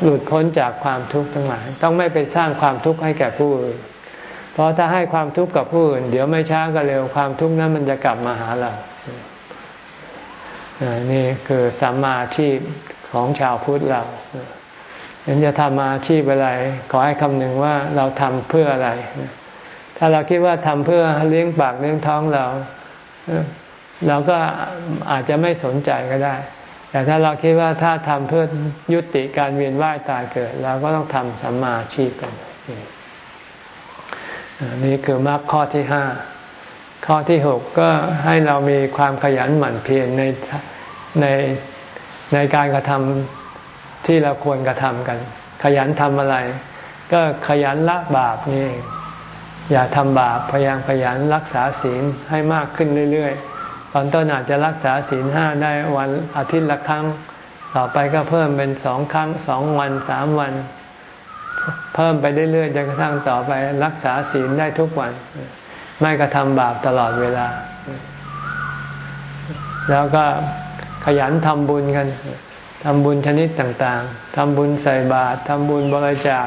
หลุดพ้นจากความทุกข์ทั้งหลาย ต้องไม่ไปสร้างความทุกข์ให้แก่ผู้อื่น เพราะถ้าให้ความทุกข์กับผู้อื่น เดี๋ยวไม่ช้าก็เร็วความทุกข์นั้นมันจะกลับมาหาเรานี่คือสัมมาชีพของชาวพุทธเราเห็นจะทำอาชีพอะไร ขอให้คำนึงว่าเราทำเพื่ออะไร ถ้าเราคิดว่าทำเพื่อเลี้ยงปากเลี้ยงท้องเรา เราก็อาจจะไม่สนใจก็ได้ แต่ถ้าเราคิดว่าถ้าทำเพื่อยุติการเวียนว่ายตายเกิด เราก็ต้องทำสัมมาชีพกัน นี่คือมรรคข้อที่ห้าข้อที่หกก็ให้เรามีความขยันหมั่นเพียรในในในการกระทำที่เราควรกระทำกัน ขยันทำอะไร ก็ขยันละบาปนี่ อย่าทำบาปพยายามขยันรักษาศีลให้มากขึ้นเรื่อยๆ ตอนต้นอาจจะรักษาศีลห้าได้วันอาทิตย์ละครั้ง ต่อไปก็เพิ่มเป็นสองครั้งสองวันสามวัน เพิ่มไปเรื่อยๆจนกระทั่งต่อไปรักษาศีลได้ทุกวัน ไม่กระทำบาปตลอดเวลา แล้วก็ขยันทำบุญกันทำบุญชนิดต่างๆทำบุญใส่บาตรทำบุญบริจาค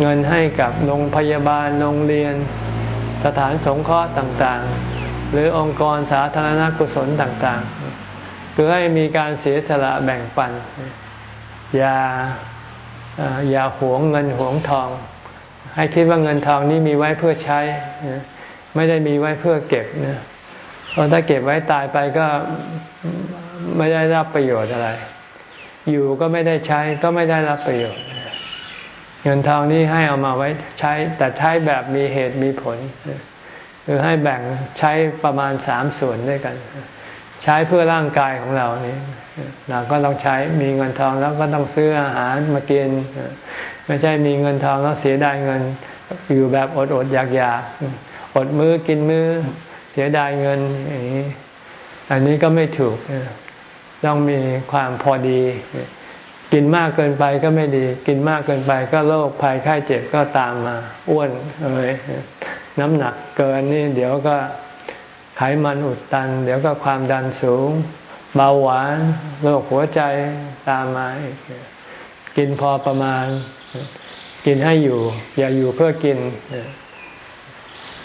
เงินให้กับโรงพยาบาลโรงเรียน สถานสงเคราะห์ต่างๆ หรือองค์กรสาธารณกุศลต่างๆ คือให้มีการเสียสละแบ่งปัน อย่า อย่าหวงเงินหวงทอง ให้คิดว่าเงินทองนี้มีไว้เพื่อใช้ ไม่ได้มีไว้เพื่อเก็บนะเพราะถ้าเก็บไว้ตายไปก็ไม่ได้รับประโยชน์อะไร อยู่ก็ไม่ได้ใช้ก็ไม่ได้รับประโยชน์ เงินทองนี้ให้เอามาไว้ใช้ แต่ใช้แบบมีเหตุมีผล คือให้แบ่งใช้ประมาณสามส่วนด้วยกัน ใช้เพื่อร่างกายของเรานี่เราก็ต้องใช้มีเงินทองแล้วก็ต้องซื้ออาหารมากิน ไม่ใช่มีเงินทองแล้วเสียดายเงินอยู่แบบอดอดอยากอยากอดมือกินมือเสียดายเงินอย่างนี้อันนี้ก็ไม่ถูกต้องมีความพอดี กินมากเกินไปก็ไม่ดี กินมากเกินไปก็โรคภัยไข้เจ็บก็ตามมา อ้วนเลยน้ำหนักเกินนี่เดี๋ยวก็ ไขมันอุดตัน เดี๋ยวก็ความดันสูง เบาหวานโรคหัวใจตามมากินพอประมาณ กินให้อยู่ อย่าอยู่เพื่อกิน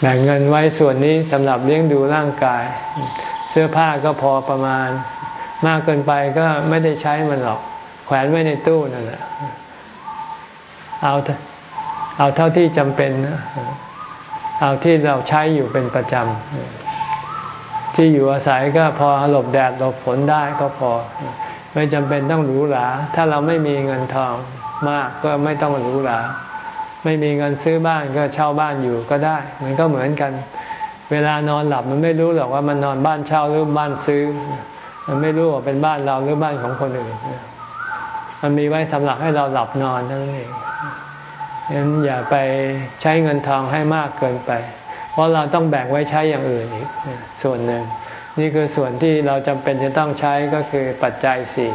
แบ่งเงินไว้ส่วนนี้สำหรับเลี้ยงดูร่างกาย เสื้อผ้าก็พอประมาณ มากเกินไปก็ไม่ได้ใช้มันหรอก แขวนไว้ในตู้นั่นแหละเอาเอาเท่าที่จำเป็น เอาที่เราใช้อยู่เป็นประจำ ที่อยู่อาศัยก็พอหลบแดดหลบฝนได้ก็พอ ไม่จำเป็นต้องหรูหราถ้าเราไม่มีเงินทองมากก็ไม่ต้องหรูหราไม่มีเงินซื้อบ้านก็เช่าบ้านอยู่ก็ได้ มันก็เหมือนกัน เวลานอนหลับมันไม่รู้หรอกว่ามันนอนบ้านเช่าหรือบ้านซื้อ มันไม่รู้ว่าเป็นบ้านเราหรือบ้านของคนอื่น มันมีไว้สำหรับให้เราหลับนอนเท่านั้นเองงั้นอย่าไปใช้เงินทองให้มากเกินไป ราะเราต้องแบ่งไว้ใช้อย่างอื่นอีกส่วนหนึ่ง นี่คือส่วนที่เราจำเป็นจะต้องใช้ก็คือปัจจัยสี่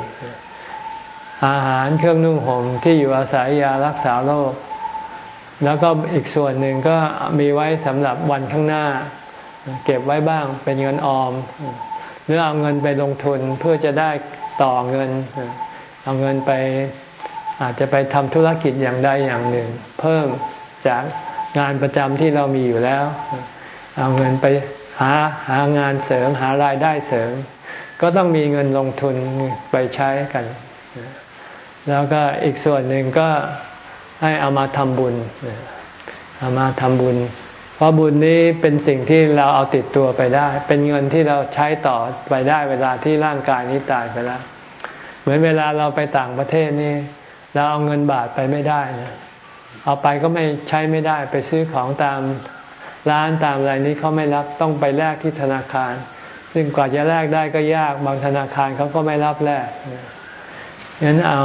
อาหารเครื่องนุ่งห่มที่อยู่อาศัยยารักษาโรคแล้วก็อีกส่วนหนึ่งก็มีไว้สำหรับวันข้างหน้า เก็บไว้บ้างเป็นเงินออม หรือเอาเงินไปลงทุนเพื่อจะได้ต่อเงิน เอาเงินไปอาจจะไปทำธุรกิจอย่างใดอย่างหนึ่ง เพิ่มจาก งานประจำที่เรามีอยู่แล้ว เอาเงินไปหาหางานเสริมหารายได้เสริม ก็ต้องมีเงินลงทุนไปใช้กัน แล้วก็อีกส่วนหนึ่งก็ให้เอามาทำบุญเอามาทำบุญ เพราะบุญนี้เป็นสิ่งที่เราเอาติดตัวไปได้ เป็นเงินที่เราใช้ต่อไปได้เวลาที่ร่างกายนี้ตายไปแล้ว เหมือนเวลาเราไปต่างประเทศนี่เราเอาเงินบาทไปไม่ได้นะ เอาไปก็ไม่ใช้ไม่ได้ไปซื้อของตามร้านตามอะไรนี้เขาไม่รับต้องไปแลกที่ธนาคาร ซึ่งกว่าจะแลกได้ก็ยากบางธนาคารเขาก็ไม่รับแลกงั้นเอา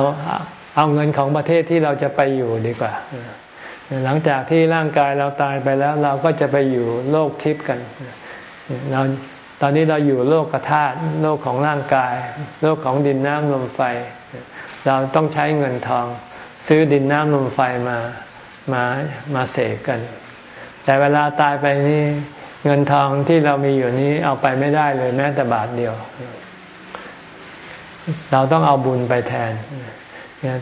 เอาเงินของประเทศที่เราจะไปอยู่ดีกว่า หลังจากที่ร่างกายเราตายไปแล้ว เราก็จะไปอยู่โลกทิพย์กันเราตอนนี้เราอยู่โลกกระธาตุโลกของร่างกาย โลกของดินน้ำลมไฟ เราต้องใช้เงินทอง ซื้อดินน้ำลมไฟมา มามาเสกกัน แต่เวลาตายไปนี่เงินทองที่เรามีอยู่นี้เอาไปไม่ได้เลยแม้แต่บาทเดียว เราต้องเอาบุญไปแทน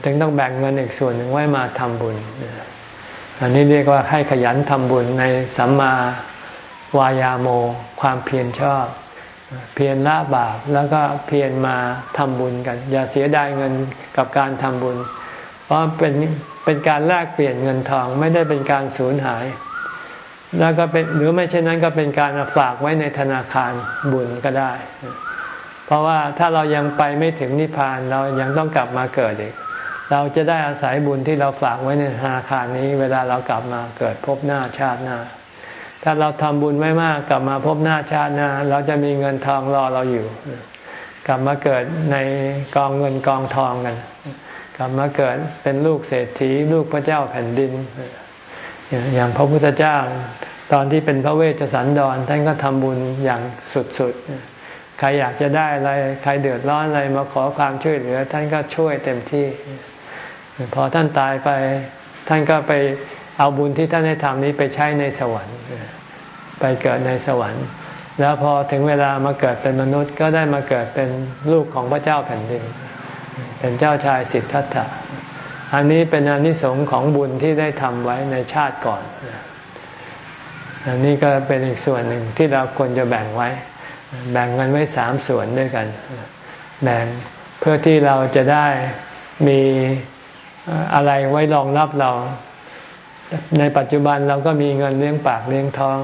จึงต้องแบ่งเงินอีกส่วนหนึ่งไว้มาทำบุญ อันนี้เรียกว่าให้ขยันทำบุญในสัมมาวายาโม ความเพียรชอบ เพียรละบาปแล้วก็เพียรมาทำบุญกัน อย่าเสียดายเงินกับการทำบุญ เพราะเป็น เป็นการแลกเปลี่ยนเงินทองไม่ได้เป็นการสูญหาย แล้วก็เป็นหรือไม่เช่นนั้นก็เป็นการฝากไว้ในธนาคารบุญก็ได้ เพราะว่าถ้าเรายังไปไม่ถึงนิพพานเรายังต้องกลับมาเกิดอีก เราจะได้อาศัยบุญที่เราฝากไว้ในธนาคารนี้ เวลาเรากลับมาเกิดพบหน้าชาติหน้า ถ้าเราทำบุญไม่มากกลับมาพบหน้าชาติหน้า เราจะมีเงินทองรอเราอยู่ กลับมาเกิดในกองเงินกองทองกัน กลับมาเกิดเป็นลูกเศรษฐี ลูกพระเจ้าแผ่นดิน อย่างพระพุทธเจ้า ตอนที่เป็นพระเวชสันดรท่านก็ทำบุญอย่างสุดๆ ใครอยากจะได้อะไร ใครเดือดร้อนอะไรมาขอความช่วยเหลือ ท่านก็ช่วยเต็มที่ พอท่านตายไป ท่านก็ไปเอาบุญที่ท่านได้ทำนี้ไปใช้ในสวรรค์ ไปเกิดในสวรรค์ แล้วพอถึงเวลามาเกิดเป็นมนุษย์ก็ได้มาเกิดเป็นลูกของพระเจ้าแผ่นดิน เป็นเจ้าชายสิทธัตถะ อันนี้เป็นอนิสงส์ของบุญที่ได้ทำไว้ในชาติก่อน อันนี้ก็เป็นอีกส่วนหนึ่งที่เราควรจะแบ่งไว้ แบ่งกันไว้สามส่วนด้วยกัน แบ่งเพื่อที่เราจะได้มีอะไรไว้รองรับเรา ในปัจจุบันเราก็มีเงินเลี้ยงปากเลี้ยงท้อง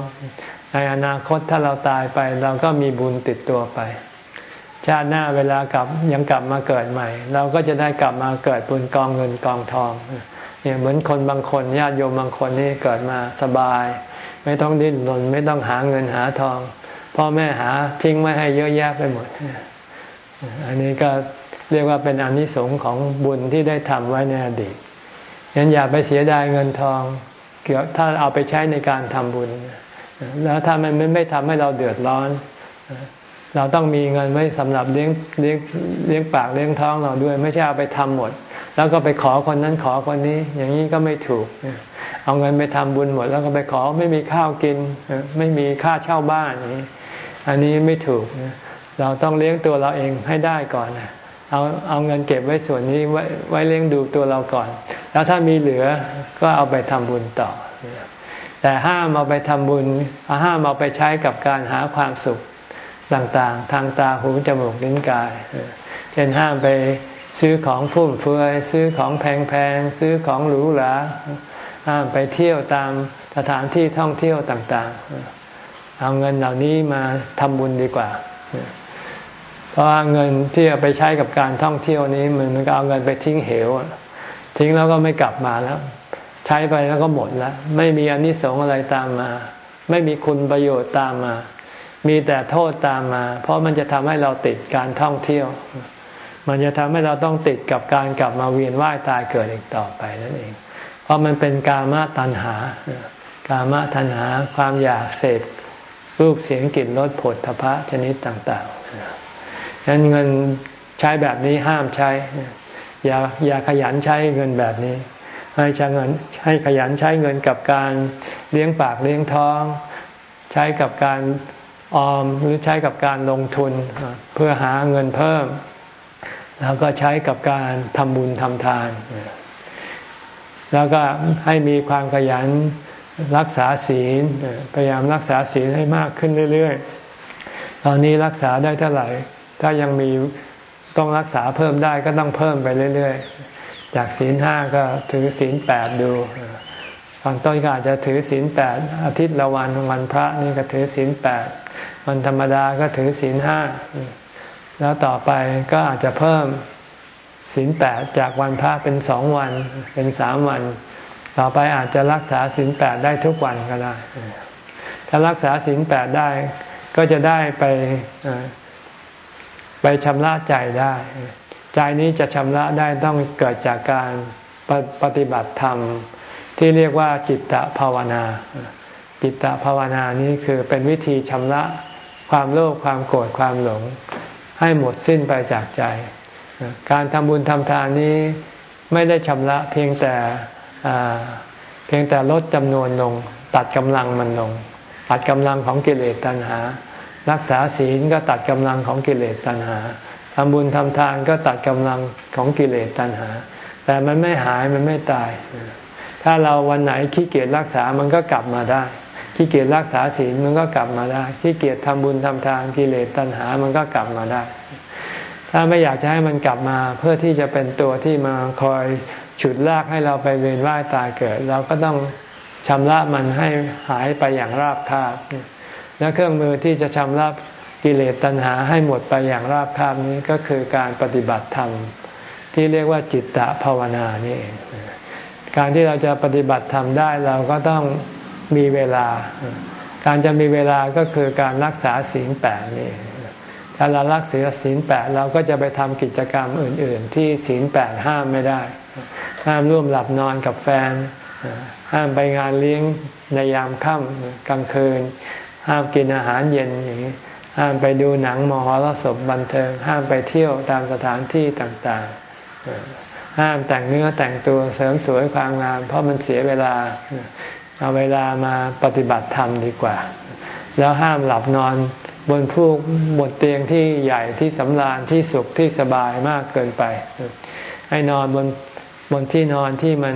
ในอนาคตถ้าเราตายไปเราก็มีบุญติดตัวไป ชาติหน้าเวลากลับยังกลับมาเกิดใหม่ เราก็จะได้กลับมาเกิดบุญกองเงินกองทองเนี่ยเหมือนคนบางคนญาติโยมบางคนนี่เกิดมาสบาย ไม่ต้องดิ้นรนไม่ต้องหาเงินหาทองพ่อแม่หาทิ้งไว้ให้เยอะแยะไปหมด อันนี้ก็เรียกว่าเป็นอนนิสงส์ของบุญที่ได้ทำไว้ในอดีตยันอย่าไปเสียดายเงินทอง เกี่ยวถ้าเอาไปใช้ในการทำบุญ แล้วถ้ามันไม่ทำให้เราเดือดร้อน เราต้องมีเงินไว้สำหรับเลี้ยงเลี้ยงเลี้ยงปากเลี้ยงท้องเราด้วย ไม่ใช่เอาไปทำหมด แล้วก็ไปขอคนนั้นขอคนนี้ อย่างนี้ก็ไม่ถูก เอาเงินไปทำบุญหมด แล้วก็ไปขอไม่มีข้าวกิน ไม่มีค่าเช่าบ้านอย่างนี้อันนี้ไม่ถูก เราต้องเลี้ยงตัวเราเองให้ได้ก่อนเอาเอาเงินเก็บไว้ส่วนนี้ไว้ไว้เลี้ยงดูตัวเราก่อน แล้วถ้ามีเหลือก็เอาไปทำบุญต่อ แต่ห้ามเอาไปทำบุญห้ามเอาไปใช้กับการหาความสุข ต่างๆ ทางตาหูจมูกลิ้นกาย เช่นห้ามไปซื้อของฟุ่มเฟือย ซื้อของแพงๆ ซื้อของหรูหราห้ามไปเที่ยวตามสถานที่ท่องเที่ยวต่างๆ เอาเงินเหล่านี้มาทำบุญดีกว่า เพราะเงินที่เอาไปใช้กับการท่องเที่ยวนี้มันมันก็เอาเงินไปทิ้งเหว ทิ้งแล้วก็ไม่กลับมาแล้ว ใช้ไปแล้วก็หมดแล้ว ไม่มีอนนิสงส์อะไรตามมา ไม่มีคุณประโยชน์ตามมา มีแต่โทษตามมา เพราะมันจะทำให้เราติดการท่องเที่ยว มันจะทำให้เราต้องติดกับการกลับมาเวียนว่ายตายเกิดอีกต่อไปนั่นเอง เพราะมันเป็นกามตัณหากามตัณหาความอยากเสพรูปเสียงกลิ่นรสผลทพะชนิดต่างๆฉะนั้นเงินใช้แบบนี้ห้ามใช้ อย่าอย่าขยันใช้เงินแบบนี้ ให้ใช้เงินให้ขยันใช้เงินกับการเลี้ยงปากเลี้ยงท้อง ใช้กับการ ออมหรือใช้กับการลงทุนเพื่อหาเงินเพิ่ม แล้วก็ใช้กับการทำบุญทำทาน แล้วก็ให้มีความขยันรักษาศีลพยายามรักษาศีลให้มากขึ้นเรื่อยๆ ตอนนี้รักษาได้เท่าไหร่ ถ้ายังมีต้องรักษาเพิ่มได้ก็ต้องเพิ่มไปเรื่อยๆ จากศีลห้าก็ถือศีลแปดดูตอนต้นก็อาจจะถือศีลแปดอาทิตย์ละวันวันพระนี่ก็ถือศีลแปด วันธรรมดาก็ถือศีลห้าแล้วต่อไปก็อาจจะเพิ่มศีลแปดจากวันพระเป็นสองวัน เป็นสามวัน ต่อไปอาจจะรักษาศีลแปดได้ทุกวันก็ได้ถ้ารักษาศีลแปดได้ ก็จะได้ไปไปชำระใจได้ ใจนี้จะชำระได้ต้องเกิดจากการปฏิบัติธรรม ที่เรียกว่าจิตตภาวนา จิตตภาวนานี้คือเป็นวิธีชำระ ความโลภความโกรธความหลง ให้หมดสิ้นไปจากใจ การทำบุญทำทานนี้ไม่ได้ชำระเพียงแต่เพียงแต่ลดจำนวนลง ตัดกำลังมันลง ตัดกำลังของกิเลสตัณหา รักษาศีลก็ตัดกำลังของกิเลสตัณหาทำบุญทำทานก็ตัดกำลังของกิเลสตัณหา แต่มันไม่หายมันไม่ตาย ถ้าเราวันไหนขี้เกียจรักษามันก็กลับมาได้ ขี้เกียจรักษาศีลมันก็กลับมาได้ขี้เกียจทำบุญทำทานกิเลสตัณหามันก็กลับมาได้ ถ้าไม่อยากจะให้มันกลับมาเพื่อที่จะเป็นตัวที่มาคอยฉุดลากให้เราไปเวียนว่ายตายเกิด เราก็ต้องชำระมันให้หายไปอย่างราบคาบและเครื่องมือที่จะชำระกิเลสตัณหาให้หมดไปอย่างราบคาบนี้ก็คือการปฏิบัติธรรม ที่เรียกว่าจิตตภาวนานี่เองการที่เราจะปฏิบัติธรรมได้เราก็ต้อง มีเวลา การจะมีเวลาก็คือการรักษาศีลแปดนี่ถ้าเรารักษาศีลแปดเราก็จะไปทำกิจกรรมอื่น ๆ ที่ศีลแปดห้ามไม่ได้ ห้ามร่วมหลับนอนกับแฟน ห้ามไปงานเลี้ยงในยามค่ำกลางคืน ห้ามกินอาหารเย็นอย่างนี้ห้ามไปดูหนังมหรสพบันเทิง ห้ามไปเที่ยวตามสถานที่ต่างๆ ห้ามแต่งเนื้อแต่งตัวเสริมสวยความงาม เพราะมันเสียเวลา เอาเวลามาปฏิบัติธรรมดีกว่า แล้วห้ามหลับนอนบนผู้บนเตียงที่ใหญ่ที่สำราญที่สุขที่สบายมากเกินไป ให้นอนบนบนที่นอนที่มัน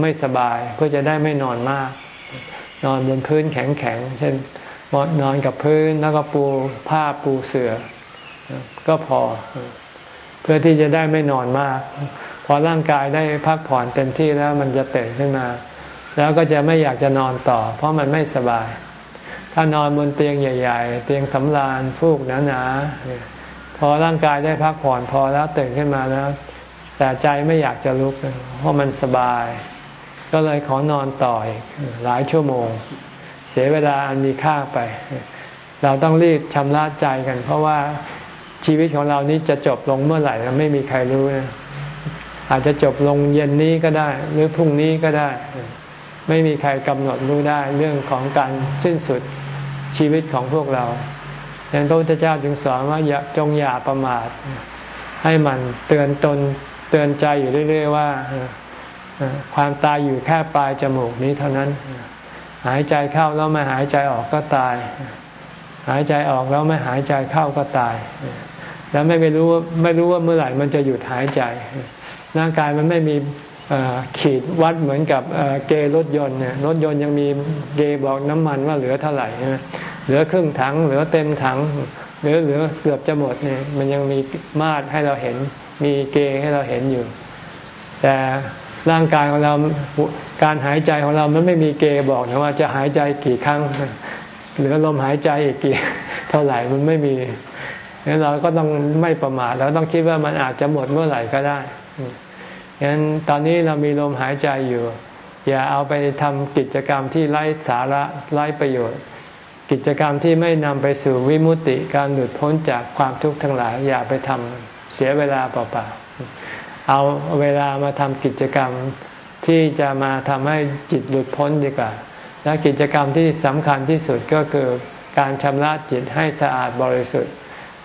ไม่สบายเพื่อจะได้ไม่นอนมาก นอนบนพื้นแข็งๆเช่นนอนกับพื้นแล้วก็ปูผ้าปูเสือ่อก็พอ เพื่อที่จะได้ไม่นอนมาก พอร่างกายได้พักผ่อนเต็มที่แล้วมันจะตื่นขึ้นมา แล้วก็จะไม่อยากจะนอนต่อ เพราะมันไม่สบาย ถ้านอนบนเตียงใหญ่ ๆ เตียงสำราญฟูกหนาๆพอร่างกายได้พักผ่อนพอแล้วตื่นขึ้นมาแล้ว แต่ใจไม่อยากจะลุก เพราะมันสบาย ก็เลยขอนอนต่ออีกหลายชั่วโมง เสียเวลาอันมีค่าไป เราต้องรีบชำระใจกัน เพราะว่าชีวิตของเรานี้จะจบลงเมื่อไหร่เราไม่มีใครรู้นะอาจจะจบลงเย็นนี้ก็ได้ หรือพรุ่งนี้ก็ได้ ไม่มีใครกำหนดรู้ได้เรื่องของการสิ้นสุดชีวิตของพวกเราดังนั้นพระพุทธเจ้าจึงสอนว่าอย่าจงอย่าประมาท ให้มันเตือนตนเตือนใจอยู่เรื่อย ๆ ว่าความตายอยู่แค่ปลายจมูกนี้เท่านั้น หายใจเข้าแล้วไม่หายใจออกก็ตาย หายใจออกแล้วไม่หายใจเข้าก็ตาย แล้วไม่ไปรู้ไม่รู้ว่าเมื่อไหร่มันจะหยุดหายใจร่างกายมันไม่มี ขีดวัดเหมือนกับเกรถยนต์เนี่ยรถยนต์ยังมีเกบอกน้ำมันว่าเหลือเท่าไหร่เหลือครึ่งถัง เหลือเต็มถังหรือเหลือเกือบจะหมดเนี่ยมันยังมีมาตรให้เราเห็น มีเกให้เราเห็นอยู่ แต่ร่างกายของเราการหายใจของเรามันไม่มีเกบอกนะว่าจะหายใจกี่ครั้งเหลือลมหายใจอีกกี่เท่าไหร่มันไม่มีงั้นเราก็ต้องไม่ประมาทเราต้องคิดว่ามันอาจจะหมดเมื่อไหร่ก็ได้ งั้นตอนนี้เรามีลมหายใจอยู่ อย่าเอาไปทำกิจกรรมที่ไร้สาระไร้ประโยชน์ กิจกรรมที่ไม่นำไปสู่วิมุตติการหลุดพ้นจากความทุกข์ทั้งหลาย อย่าไปทำเสียเวลาเปล่าๆเอาเวลามาทำกิจกรรมที่จะมาทำให้จิตหลุดพ้นดีกว่าและกิจกรรมที่สำคัญที่สุดก็คือการชำระจิตให้สะอาดบริสุทธิ์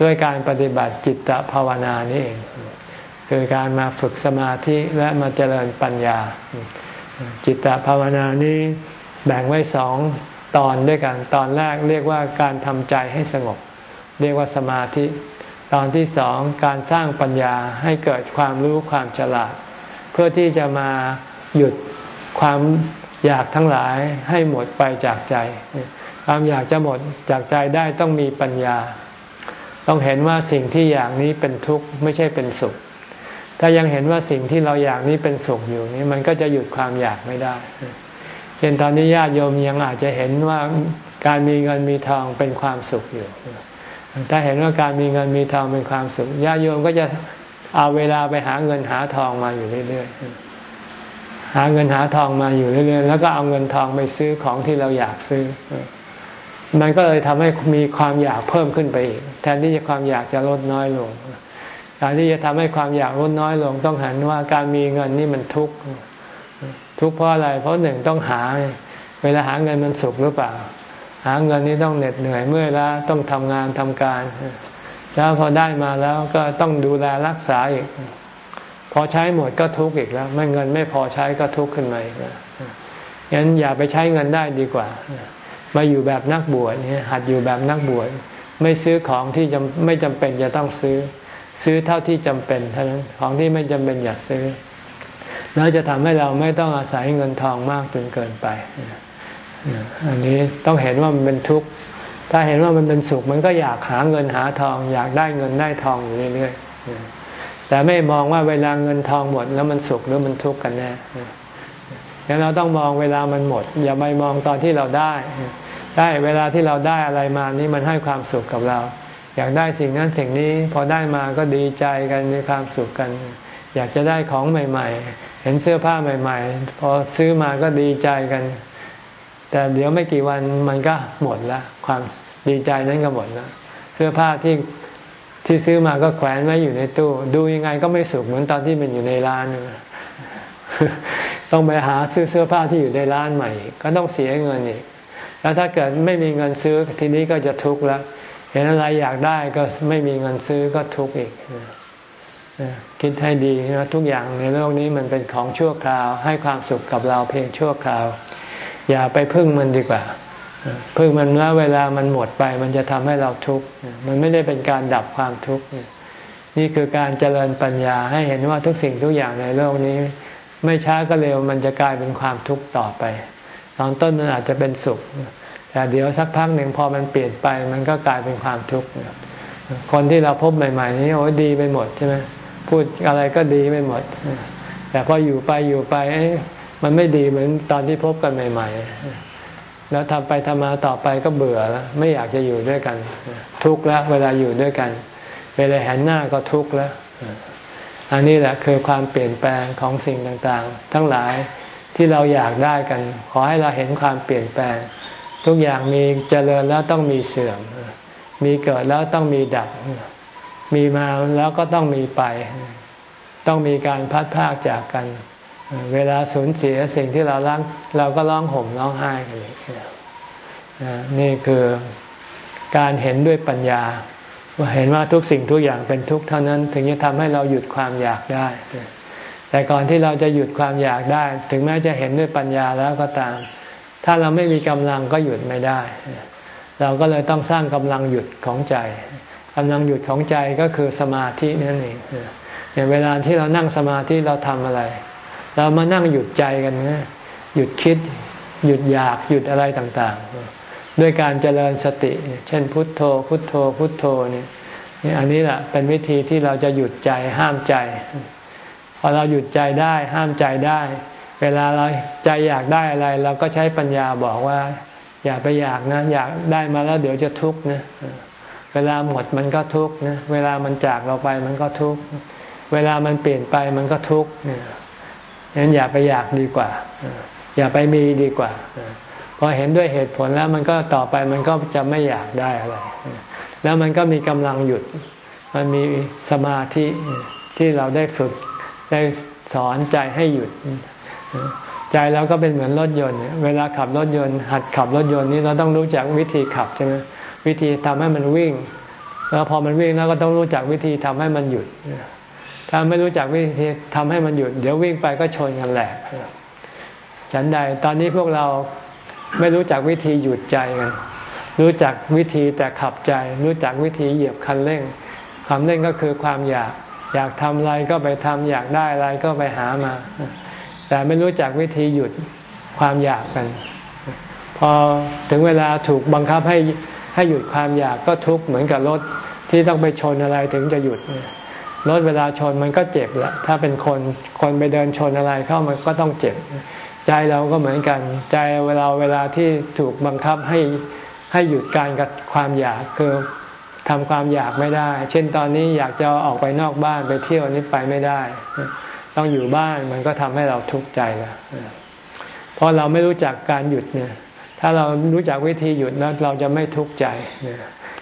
ด้วยการปฏิบัติจิตตภาวนานี่เอง คือการมาฝึกสมาธิและมาเจริญปัญญา จิตตภาวนานี้แบ่งไว้สองตอนด้วยกัน ตอนแรกเรียกว่าการทำใจให้สงบ เรียกว่าสมาธิ ตอนที่สองการสร้างปัญญาให้เกิดความรู้ความฉลาด เพื่อที่จะมาหยุดความอยากทั้งหลายให้หมดไปจากใจ ความอยากจะหมดจากใจได้ต้องมีปัญญา ต้องเห็นว่าสิ่งที่อยากนี้เป็นทุกข์ไม่ใช่เป็นสุข ถ้ายังเห็นว่าสิ่งที่เราอยากนี้เป็นสุขอยู่นี่มันก็จะหยุดความอยากไม่ได้เช่นตอนนี้ญาติโยมยังอาจจะเห็นว่าการมีเงินมีทองเป็นความสุขอยู่ ถ้าเห็นว่าการมีเงินมีทองเป็นความสุขญาติโยมก็จะเอาเวลาไปหาเงินหาทองมาอยู่เรื่อยๆ หาเงินหาทองมาอยู่เรื่อยๆ แล้วก็เอาเงินทองไปซื้อของที่เราอยากซื้อ มันก็เลยทำให้มีความอยากเพิ่มขึ้นไปอีก แทนที่จะความอยากจะลดน้อยลง การที่จะทำให้ความอยากลดน้อยลง ต้องหันว่าการมีเงินนี่มันทุกข์ทุกข์เพราะอะไร เพราะหนึ่งต้องหา เวลาหาเงินมันสุขหรือเปล่า หาเงินนี่ต้องเหน็ดเหนื่อยเมื่อยล้าต้องทำงานทำการ แล้วพอได้มาแล้วก็ต้องดูแลรักษาอีก พอใช้หมดก็ทุกข์อีกแล้ว ไม่เงินไม่พอใช้ก็ทุกข์ขึ้นมาอีกงั้นอย่าไปใช้เงินได้ดีกว่า มาอยู่แบบนักบวชเนี่ยหัดอยู่แบบนักบวชไม่ซื้อของที่จำไม่จำเป็นจะต้องซื้อ ซื้อเท่าที่จำเป็นเท่านั้นของที่ไม่จำเป็นอย่าซื้อ แล้วจะทำให้เราไม่ต้องอาศัยเงินทองมากจนเกินไป อันนี้ต้องเห็นว่ามันเป็นทุกข์ ถ้าเห็นว่ามันเป็นสุข มันก็อยากหาเงินหาทอง อยากได้เงินได้ทองอยู่เรื่อยๆ แต่ไม่มองว่าเวลาเงินทองหมด แล้วมันสุขหรือมันทุกข์กันแน่ดังนั้นเราต้องมองเวลามันหมด อย่าไปมองตอนที่เราได้ ได้เวลาที่เราได้อะไรมานี่มันให้ความสุขกับเรา อยากได้สิ่งนั้นสิ่งนี้พอได้มาก็ดีใจกันมีความสุขกัน อยากจะได้ของใหม่ ๆ เห็นเสื้อผ้าใหม่ ๆ พอซื้อมาก็ดีใจกัน แต่เดี๋ยวไม่กี่วันมันก็หมดละความดีใจนั้นก็หมดละเสื้อผ้าที่ที่ซื้อมาก็แขวนไว้อยู่ในตู้ ดูยังไงก็ไม่สุขเหมือนตอนที่มันอยู่ในร้าน ต้องไปหาซื้อเสื้อผ้าที่อยู่ในร้านใหม่ ก็ต้องเสียเงินอีกแล้วถ้าเกิดไม่มีเงินซื้อทีนี้ก็จะทุกข์แล้ว เห็นอะไรอยากได้ก็ไม่มีเงินซื้อก็ทุกข์อีกคิดให้ดีนะทุกอย่างในโลกนี้มันเป็นของชั่วคราว ให้ความสุขกับเราเพียงชั่วคราว อย่าไปพึ่งมันดีกว่า พึ่งมันแล้วเวลามันหมดไปมันจะทำให้เราทุกข์มันไม่ได้เป็นการดับความทุกข์นี่คือการเจริญปัญญาให้เห็นว่าทุกสิ่งทุกอย่างในโลกนี้ ไม่ช้าก็เร็วมันจะกลายเป็นความทุกข์ต่อไป ตอนต้นมันอาจจะเป็นสุข แต่เดี๋ยวสักพักหนึ่งพอมันเปลี่ยนไป มันก็กลายเป็นความทุกข์คนที่เราพบใหม่ ๆ นี้โอ้ดีไปหมดใช่ไหมพูดอะไรก็ดีไปหมด แต่พออยู่ไปอยู่ไปมันไม่ดีเหมือนตอนที่พบกันใหม่ ๆ แล้วทำไปทำมาต่อไปก็เบื่อแล้วไม่อยากจะอยู่ด้วยกัน ทุกข์แล้วเวลาอยู่ด้วยกัน เวลาเห็นหน้าก็ทุกข์แล้วอันนี้แหละคือความเปลี่ยนแปลงของสิ่งต่างๆ ทั้งหลายที่เราอยากได้กัน ขอให้เราเห็นความเปลี่ยนแปลง ทุกอย่างมีเจริญแล้วต้องมีเสื่อม มีเกิดแล้วต้องมีดับ มีมาแล้วก็ต้องมีไป ต้องมีการพัดพากจากกัน เวลาสูญเสียสิ่งที่เราล้างเราก็ร้องห่มร้องไห้กันนี่คือการเห็นด้วยปัญญา ว่าเห็นว่าทุกสิ่งทุกอย่างเป็นทุกข์เท่านั้น ถึงจะทำให้เราหยุดความอยากได้ แต่ก่อนที่เราจะหยุดความอยากได้ ถึงแม้จะเห็นด้วยปัญญาแล้วก็ตาม ถ้าเราไม่มีกำลังก็หยุดไม่ได้ เราก็เลยต้องสร้างกำลังหยุดของใจกำลังหยุดของใจก็คือสมาธินั่นเองเนี่ยเวลาที่เรานั่งสมาธิเราทำอะไร เรามานั่งหยุดใจกันนะหยุดคิด หยุดอยากหยุดอะไรต่างๆ ด้วยการเจริญสติ เช่น พุทโธ พุทโธ พุทโธเนี่นี่อันนี้แหละเป็นวิธีที่เราจะหยุดใจห้ามใจ พอเราหยุดใจได้ห้ามใจได้ เวลาเราใจอยากได้อะไร เราก็ใช้ปัญญาบอกว่า อย่าไปอยากนะ อยากได้มาแล้วเดี๋ยวจะทุกข์นะเวลาหมดมันก็ทุกข์นะเวลามันจากเราไปมันก็ทุกข์เวลามันเปลี่ยนไปมันก็ทุกข์เนี่ยงั้นอย่าไปอยากดีกว่า อย่าไปมีดีกว่า พอเห็นด้วยเหตุผลแล้วมันก็ต่อไปมันก็จะไม่อยากได้อะไร แล้วมันก็มีกำลังหยุด มันมีสมาธิที่เราได้ฝึกได้สอนใจให้หยุด ใจเราก็เป็นเหมือนรถยนต์เวลาขับรถยนต์ หัดขับรถยนต์นี้เราต้องรู้จักวิธีขับใช่ไหมวิธีทำให้มันวิ่ง แล้วพอมันวิ่งแล้วก็ต้องรู้จักวิธีทำให้มันหยุด ถ้าไม่รู้จักวิธีทำให้มันหยุด เดี๋ยววิ่งไปก็ชนกันแหลกฉันใดตอนนี้พวกเราไม่รู้จักวิธีหยุดใจกันรู้จักวิธีแต่ขับใจ รู้จักวิธีเหยียบคันเร่งคันเร่งก็คือความอยาก อยากทำอะไรก็ไปทำอยากได้อะไรก็ไปหามา แต่ไม่รู้จักวิธีหยุดความอยากกัน พอถึงเวลาถูกบังคับให้ให้หยุดความอยากก็ทุกข์เหมือนกับรถที่ต้องไปชนอะไรถึงจะหยุดรถเวลาชนมันก็เจ็บแหละถ้าเป็นคนคนไปเดินชนอะไรเข้ามันก็ต้องเจ็บ ใจเราก็เหมือนกัน ใจเวลาเวลาที่ถูกบังคับให้ให้หยุดการกับความอยากคือทำความอยากไม่ได้ เช่นตอนนี้อยากจะออกไปนอกบ้านไปเที่ยวนี้ไปไม่ได้ ต้องอยู่บ้านมันก็ทำให้เราทุกข์ใจละเพราะเราไม่รู้จักการหยุดเนี่ย ถ้าเรารู้จักวิธีหยุดแล้วเราจะไม่ทุกข์ใจ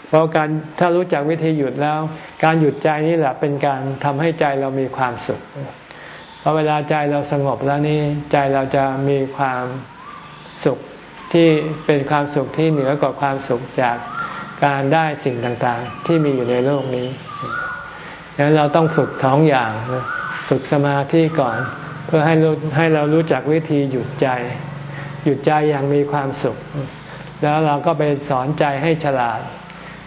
เพราะการถ้ารู้จักวิธีหยุดแล้ว การหยุดใจนี่แหละเป็นการทำให้ใจเรามีความสุขพอเวลาใจเราสงบแล้วนี่ใจเราจะมีความสุขที่เป็นความสุขที่เหนือกว่าความสุขจากการได้สิ่งต่างๆ ที่มีอยู่ในโลกนี้ดังนั้นเราต้องฝึกท้องอย่าง ฝึกสมาธิก่อน เพื่อให้ให้เรารู้จักวิธีหยุดใจ หยุดใจอย่างมีความสุข แล้วเราก็ไปสอนใจให้ฉลาด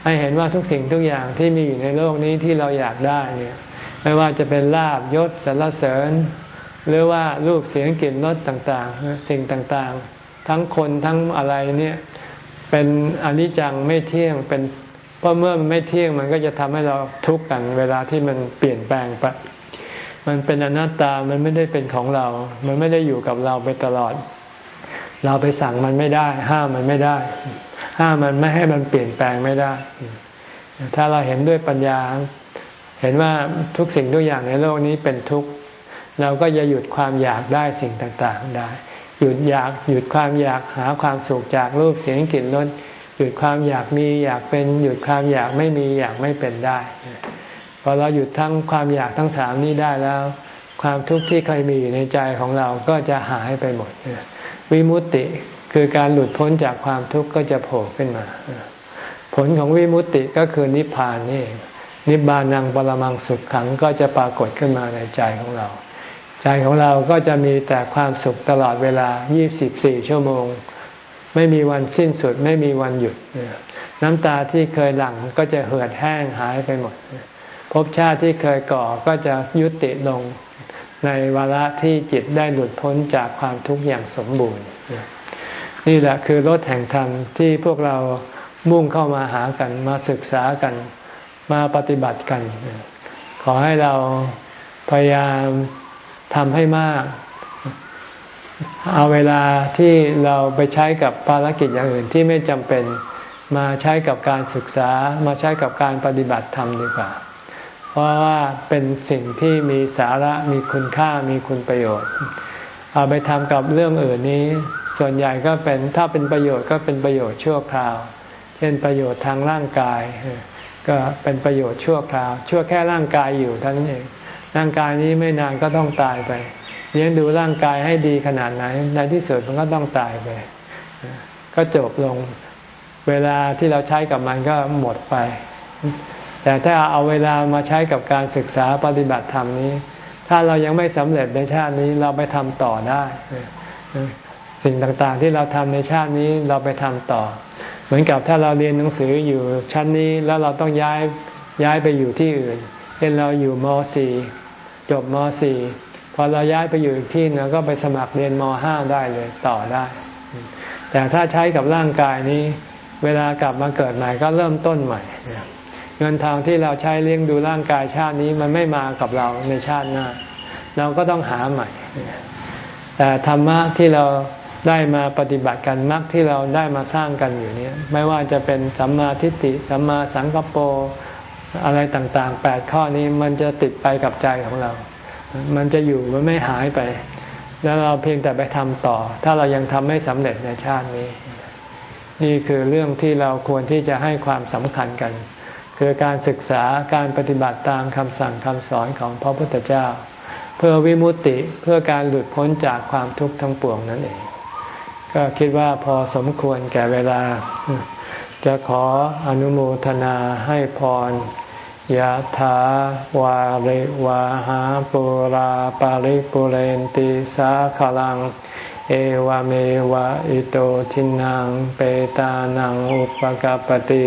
ให้เห็นว่าทุกสิ่งทุกอย่างที่มีอยู่ในโลกนี้ที่เราอยากได้เนี่ยไม่ว่าจะเป็นลาบยศสรรเสริญ หรือว่ารูปเสียงกลิ่นรสต่างๆ สิ่งต่างๆ ทั้งคนทั้งอะไรเนี่ยเป็นอนิจจังไม่เที่ยงเป็นเพราะเมื่อมันไม่เที่ยงมันก็จะทำให้เราทุกข์กัน เวลาที่มันเปลี่ยนแปลงไป มันเป็นอนัตตา มันไม่ได้เป็นของเรา มันไม่ได้อยู่กับเราไปตลอด เราไปสั่งมันไม่ได้ ห้ามมันไม่ได้ ห้ามมันไม่ให้มันเปลี่ยนแปลงไม่ได้ ถ้าเราเห็นด้วยปัญญา เห็นว่าทุกสิ่งทุกอย่างในโลกนี้เป็นทุกข์ เราก็จะหยุดความอยากได้สิ่งต่างๆได้ หยุดอยาก หยุดความอยากหาความสุขจากรูปเสียงกลิ่นรส หยุดความอยากมีอยากเป็น หยุดความอยากไม่มีอยากไม่เป็นได้ พอเราหยุดทั้งความอยากทั้งสามนี้ได้แล้ว ความทุกข์ที่เคยมีอยู่ในใจของเราก็จะหายไปหมด วิมุตติคือการหลุดพ้นจากความทุกข์ก็จะโผล่ขึ้นมา ผลของวิมุตติก็คือนิพพานนี่นิบานังปรมังสุขขังก็จะปรากฏขึ้นมาในใจของเรา ใจของเราก็จะมีแต่ความสุขตลอดเวลา 24 ชั่วโมง ไม่มีวันสิ้นสุด ไม่มีวันหยุด น้ำตาที่เคยหลั่งก็จะเหือดแห้งหายไปหมด ภพชาติที่เคยก่อก็จะยุติลงในวาระที่จิตได้หลุดพ้นจากความทุกข์อย่างสมบูรณ์ นี่แหละคือรถแห่งธรรมที่พวกเรามุ่งเข้ามาหากันมาศึกษากันมาปฏิบัติกัน ขอให้เราพยายามทำให้มาก เอาเวลาที่เราไปใช้กับภารกิจอย่างอื่นที่ไม่จำเป็นมาใช้กับการศึกษามาใช้กับการปฏิบัติธรรมดีกว่า เพราะว่าเป็นสิ่งที่มีสาระมีคุณค่ามีคุณประโยชน์ เอาไปทำกับเรื่องอื่นนี้ ส่วนใหญ่ก็เป็นถ้าเป็นประโยชน์ก็เป็นประโยชน์ชั่วคราว เช่นประโยชน์ทางร่างกาย ก็เป็นประโยชน์ชั่วคราว ชั่วแค่ร่างกายอยู่เท่านั้นเองร่างกายนี้ไม่นานก็ต้องตายไปเลี้ยงดูร่างกายให้ดีขนาดไหน ในที่สุดมันก็ต้องตายไป ก็จบลงเวลาที่เราใช้กับมันก็หมดไป แต่ถ้าเอาเวลามาใช้กับการศึกษาปฏิบัติธรรมนี้ ถ้าเรายังไม่สำเร็จในชาตินี้เราไปทำต่อได้ สิ่งต่างๆที่เราทำในชาตินี้เราไปทำต่อ เหมือนกับถ้าเราเรียนหนังสืออยู่ชั้นนี้แล้วเราต้องย้ายย้ายไปอยู่ที่อื่นเช่นเราอยู่ม .4 จบม .4 พอเราย้ายไปอยู่อีกที่เราก็ไปสมัครเรียนม .5 ได้เลยต่อได้ แต่ถ้าใช้กับร่างกายนี้ เวลากลับมาเกิดใหม่ก็เริ่มต้นใหม่ เงินทองที่เราใช้เลี้ยงดูร่างกายชาตินี้มันไม่มากับเราในชาติหน้า เราก็ต้องหาใหม่ แต่ธรรมะที่เราได้มาปฏิบัติกันมรรคที่เราได้มาสร้างกันอยู่นี้ไม่ว่าจะเป็นสัมมาทิฏฐิสัมมาสังกปรอะไรต่างๆแปดข้อนี้มันจะติดไปกับใจของเรา มันจะอยู่มันไม่หายไป แล้วเราเพียงแต่ไปทำต่อ ถ้าเรายังทำไม่สำเร็จในชาตินี้ นี่คือเรื่องที่เราควรที่จะให้ความสำคัญกัน คือการศึกษาการปฏิบัติตามคำสั่งคำสอนของพระพุทธเจ้า เพื่อวิมุตติเพื่อการหลุดพ้นจากความทุกข์ทั้งปวงนั่นเอง ก็คิดว่าพอสมควรแก่เวลา จะขออนุโมทนาให้พรยะถาวาริวาหาปุราปาริปุเรนติสาขลัง เอวเมวะอิโตทินังเปตานังอุปกปติ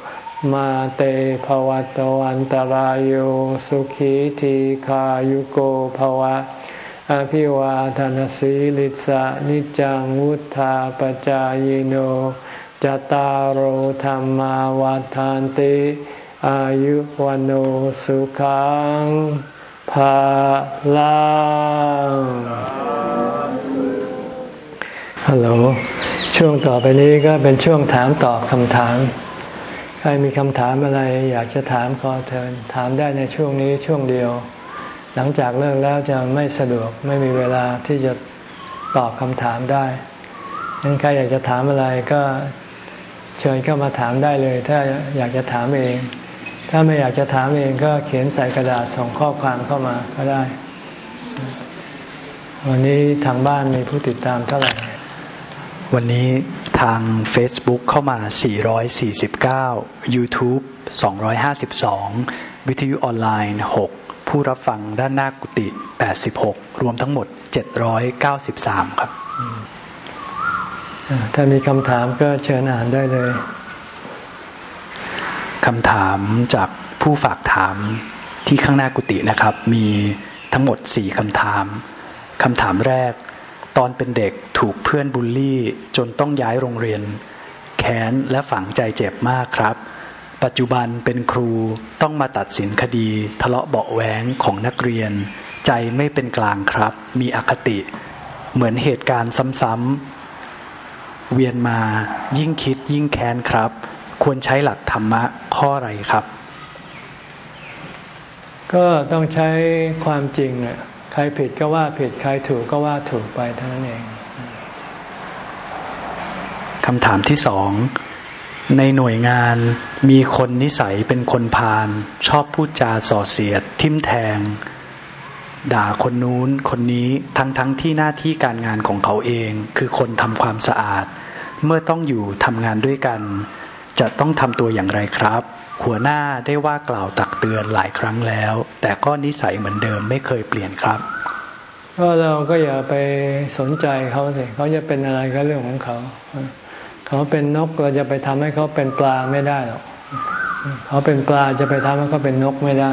มาเตภวัตวันตารโยสุขีทีขายุโกภวะ อภิวาทานสีลิสะนิจังวุธาปจายโนจตารโหธรรมาวาทานติ อายุวันโอสุขังภาลังฮัลโหลช่วงต่อไปนี้ก็เป็นช่วงถามตอบคำถาม ใครมีคำถามอะไรอยากจะถามขอเชิญถามได้ในช่วงนี้ช่วงเดียว หลังจากเลิกแล้วจะไม่สะดวกไม่มีเวลาที่จะตอบคำถามได้งั้นใครอยากจะถามอะไรก็เชิญเข้ามาถามได้เลย ถ้าอยากจะถามเอง ถ้าไม่อยากจะถามเองก็เขียนใส่กระดาษส่งข้อความเข้ามาก็ได้ วันนี้ทางบ้านมีผู้ติดตามเท่าไหร่ วันนี้ทาง Facebook เข้ามา 449 YouTube 252 วิทยุออนไลน์ 6 ผู้รับฟังด้านหน้ากุฏิ86 รวมทั้งหมด 793 ครับ ถ้ามีคำถามก็เชิญอ่านได้เลยคำถามจากผู้ฝากถามที่ข้างหน้ากุฏินะครับ มีทั้งหมดสี่คำถามคำถามแรก ตอนเป็นเด็กถูกเพื่อนบูลลี่ จนต้องย้ายโรงเรียน แค้นและฝังใจเจ็บมากครับ ปัจจุบันเป็นครูต้องมาตัดสินคดี ทะเลาะเบาแหวงของนักเรียน ใจไม่เป็นกลางครับ มีอคติ เหมือนเหตุการณ์ซ้ำๆเวียนมายิ่งคิดยิ่งแค้นครับ ควรใช้หลักธรรมะข้ออะไรครับ ก็ต้องใช้ความจริงเนี่ย ใครผิดก็ว่าผิดใครถูกก็ว่าถูกไปเท่านั้นเองคำถามที่สองในหน่วยงานมีคนนิสัยเป็นคนพาลชอบพูดจาส่อเสียด ทิมแทง ด่าคนนู้นคนนี้ทั้งทั้งที่หน้าที่การงานของเขาเอง คือคนทำความสะอาด เมื่อต้องอยู่ทำงานด้วยกัน จะต้องทำตัวอย่างไรครับ หัวหน้าได้ว่ากล่าวตักเตือนหลายครั้งแล้ว แต่ก็นิสัยเหมือนเดิมไม่เคยเปลี่ยนครับก็เราก็อย่าไปสนใจเขาสิเขาจะเป็นอะไรก็เรื่องของเขาเขาเป็นนกเราจะไปทำให้เขาเป็นปลาไม่ได้หรอกเขาเป็นปลาจะไปทำให้เขาเป็นนกไม่ได้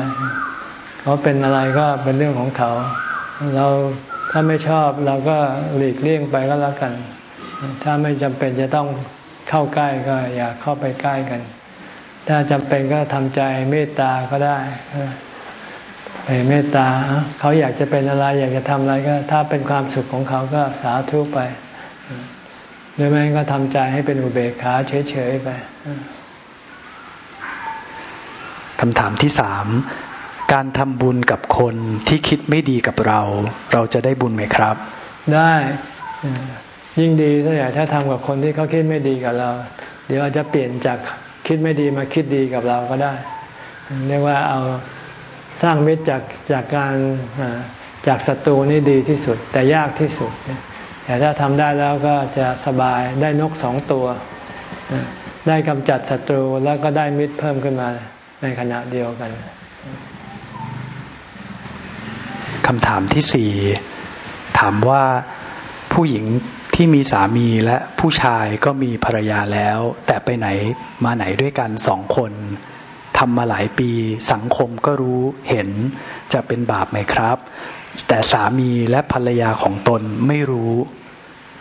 เขาเป็นอะไรก็เป็นเรื่องของเขา เราถ้าไม่ชอบเราก็หลีกเลี่ยงไปก็แล้วกัน ถ้าไม่จำเป็นจะต้อง เข้าใกล้ก็อย่าเข้าไปใกล้กัน ถ้าจำเป็นก็ทำใจเมตตาก็ได้ไปเมตตาเขาอยากจะเป็นอะไร อยากจะทำอะไรก็ ถ้าเป็นความสุขของเขาก็สาธุไปหรือไม่ก็ทำใจให้เป็นอุเบกขาเฉยๆไปคำถามที่สามการทำบุญกับคนที่คิดไม่ดีกับเรา เราจะได้บุญไหมครับ ได้ ยิ่งดีถ้าอยากถ้าทำกับคนที่เขาคิดไม่ดีกับเรา เดี๋ยวอาจจะเปลี่ยนจากคิดไม่ดีมาคิดดีกับเราก็ได้เรียกว่าเอาสร้างมิตรจากจากการจากศัตรูนี่ดีที่สุด แต่ยากที่สุดแทแต่ถ้าทำได้แล้วก็จะสบายได้นกสองตัว ได้กำจัดศัตรูแล้วก็ได้มิตรเพิ่มขึ้นมาในขณะเดียวกันคำถามที่สี่ถามว่าผู้หญิง ที่มีสามีและผู้ชายก็มีภรรยาแล้ว แต่ไปไหนมาไหนด้วยกันสองคนทำมาหลายปีสังคมก็รู้เห็นจะเป็นบาปไหมครับ แต่สามีและภรรยาของตนไม่รู้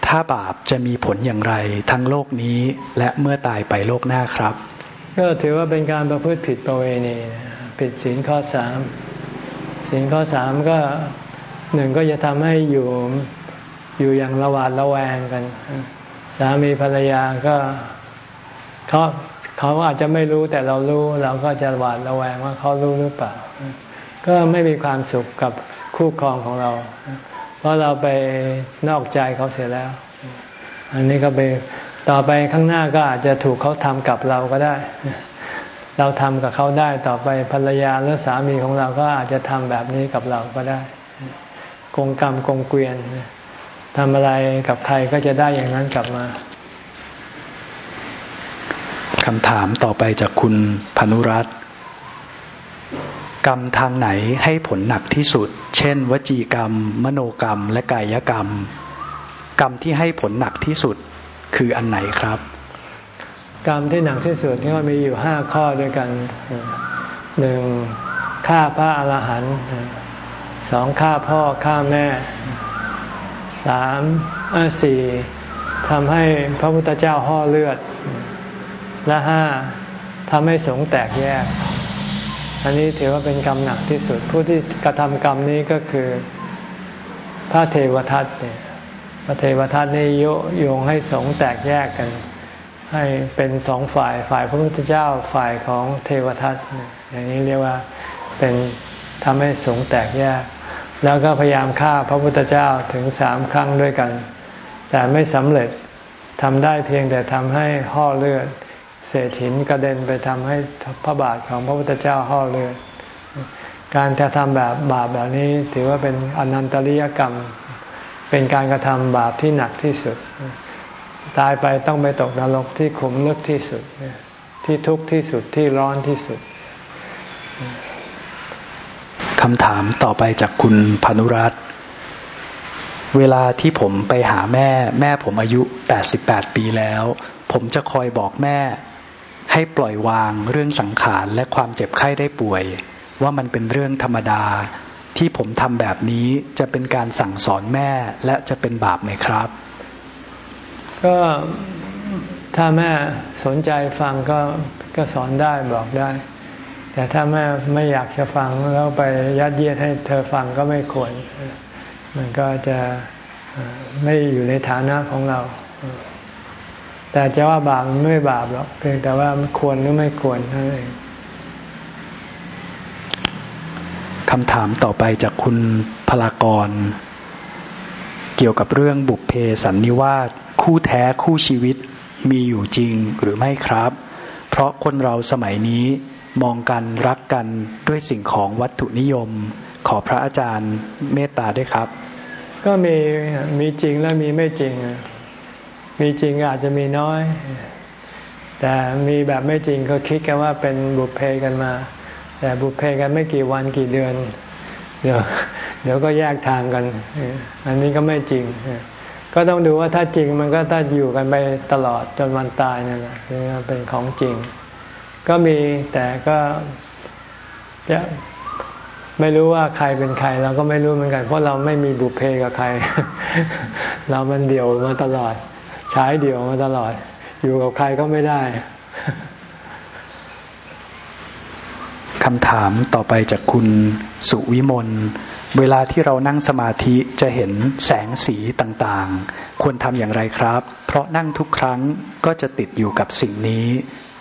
ถ้าบาปจะมีผลอย่างไร ทั้งโลกนี้และเมื่อตายไปโลกหน้าครับ ก็ถือว่าเป็นการประพฤติผิดประเวณีผิดศีลข้อสามศีลข้อสามก็หนึ่งก็จะทำให้อยู่ อยู่อย่างระหวาดระแวงกัน สามีภรรยาก็เขาเขาอาจจะไม่รู้แต่เรารู้เราก็จะหวาดระแวงว่าเขารู้หรือเปล่า ก็ไม่มีความสุขกับคู่ครองของเรา เพราะเราไปนอกใจเขาเสียแล้ว อันนี้ก็ไปต่อไปข้างหน้าก็อาจจะถูกเขาทำกับเราก็ได้ เราทำกับเขาได้ต่อไปภรรยาหรือสามีของเราก็อาจจะทำแบบนี้กับเราก็ได้กงกรรมกงเกวียน ทำอะไรกับใครก็จะได้อย่างนั้นกลับมาคำถามต่อไปจากคุณพนุรัตกรรมทางไหนให้ผลหนักที่สุด เช่น วจีกรรม มโนกรรม และกายกรรม กรรมที่ให้ผลหนักที่สุดคืออันไหนครับ กรรมที่หนักที่สุดนี่ก็มีอยู่ห้าข้อด้วยกันหนึ่งฆ่าพระอรหันต์สองฆ่าพ่อฆ่าแม่ สามสี่ทำให้พระพุทธเจ้าห่อเลือด และห้าทำให้สงแตกแยก อันนี้ถือว่าเป็นกรรมหนักที่สุด ผู้ที่กระทำกรรมนี้ก็คือพระเทวทัตเนี่ยพระเทวทัตนี่โยโยงให้สงแตกแยกกัน ให้เป็นสองฝ่ายฝ่ายพระพุทธเจ้าฝ่ายของเทวทัตอย่างนี้เรียกว่าเป็นทำให้สงแตกแยก แล้วก็พยายามฆ่าพระพุทธเจ้าถึงสามครั้งด้วยกัน แต่ไม่สำเร็จทำได้เพียงแต่ทำให้ห่อเลือด เศษหินกระเด็นไปทำให้พระบาทของพระพุทธเจ้าห่อเลือด การจะทำแบบบาปแบบนี้ถือว่าเป็นอนันตริยกรรม เป็นการกระทำบาปที่หนักที่สุด ตายไปต้องไปตกนรกที่ขุมลึกที่สุด ที่ทุกข์ที่สุดที่ร้อนที่สุด คำถามต่อไปจากคุณพานุรัตน์เวลาที่ผมไปหาแม่ แม่ผมอายุ 88 ปีแล้ว ผมจะคอยบอกแม่ ให้ปล่อยวางเรื่องสังขารและความเจ็บไข้ได้ป่วย ว่ามันเป็นเรื่องธรรมดา ที่ผมทำแบบนี้จะเป็นการสั่งสอนแม่และจะเป็นบาปไหมครับ ก็ถ้าแม่สนใจฟังก็ก็สอนได้บอกได้ แต่ถ้าแม่ไม่อยากจะฟังแล้วไปยัดเยียดให้เธอฟังก็ไม่ควร มันก็จะไม่อยู่ในฐานะของเรา แต่จะว่าบาปไม่บาปหรอกเพียงแต่ว่าควรหรือไม่ควรเท่านั่นเองคำถามต่อไปจากคุณพลากร เกี่ยวกับเรื่องบุพเพสันนิวาสคู่แท้คู่ชีวิตมีอยู่จริงหรือไม่ครับ เพราะคนเราสมัยนี้ มองกันรักกันด้วยสิ่งของวัตถุนิยม ขอพระอาจารย์เมตตาด้วยครับ ก็มีมีจริงและมีไม่จริง มีจริงอาจจะมีน้อย แต่มีแบบไม่จริงก็คิดกันว่าเป็นบุพเพกันมา แต่บุพเพกันไม่กี่วันกี่เดือน เดี๋ยวเดี๋ยวก็แยกทางกัน อันนี้ก็ไม่จริงก็ต้องดูว่าถ้าจริงมันก็ถ้าอยู่กันไปตลอดจนวันตายนั่นแหละเป็นของจริง ก็มีแต่ก็จะไม่รู้ว่าใครเป็นใคร เราก็ไม่รู้เหมือนกัน เพราะเราไม่มีบุพเพกับใคร เรามันเดี่ยวมาตลอด ใช้เดี่ยวมาตลอด อยู่กับใครก็ไม่ได้ คำถามต่อไปจากคุณสุวิมล เวลาที่เรานั่งสมาธิจะเห็นแสงสีต่างๆ ควรทำอย่างไรครับ เพราะนั่งทุกครั้งก็จะติดอยู่กับสิ่งนี้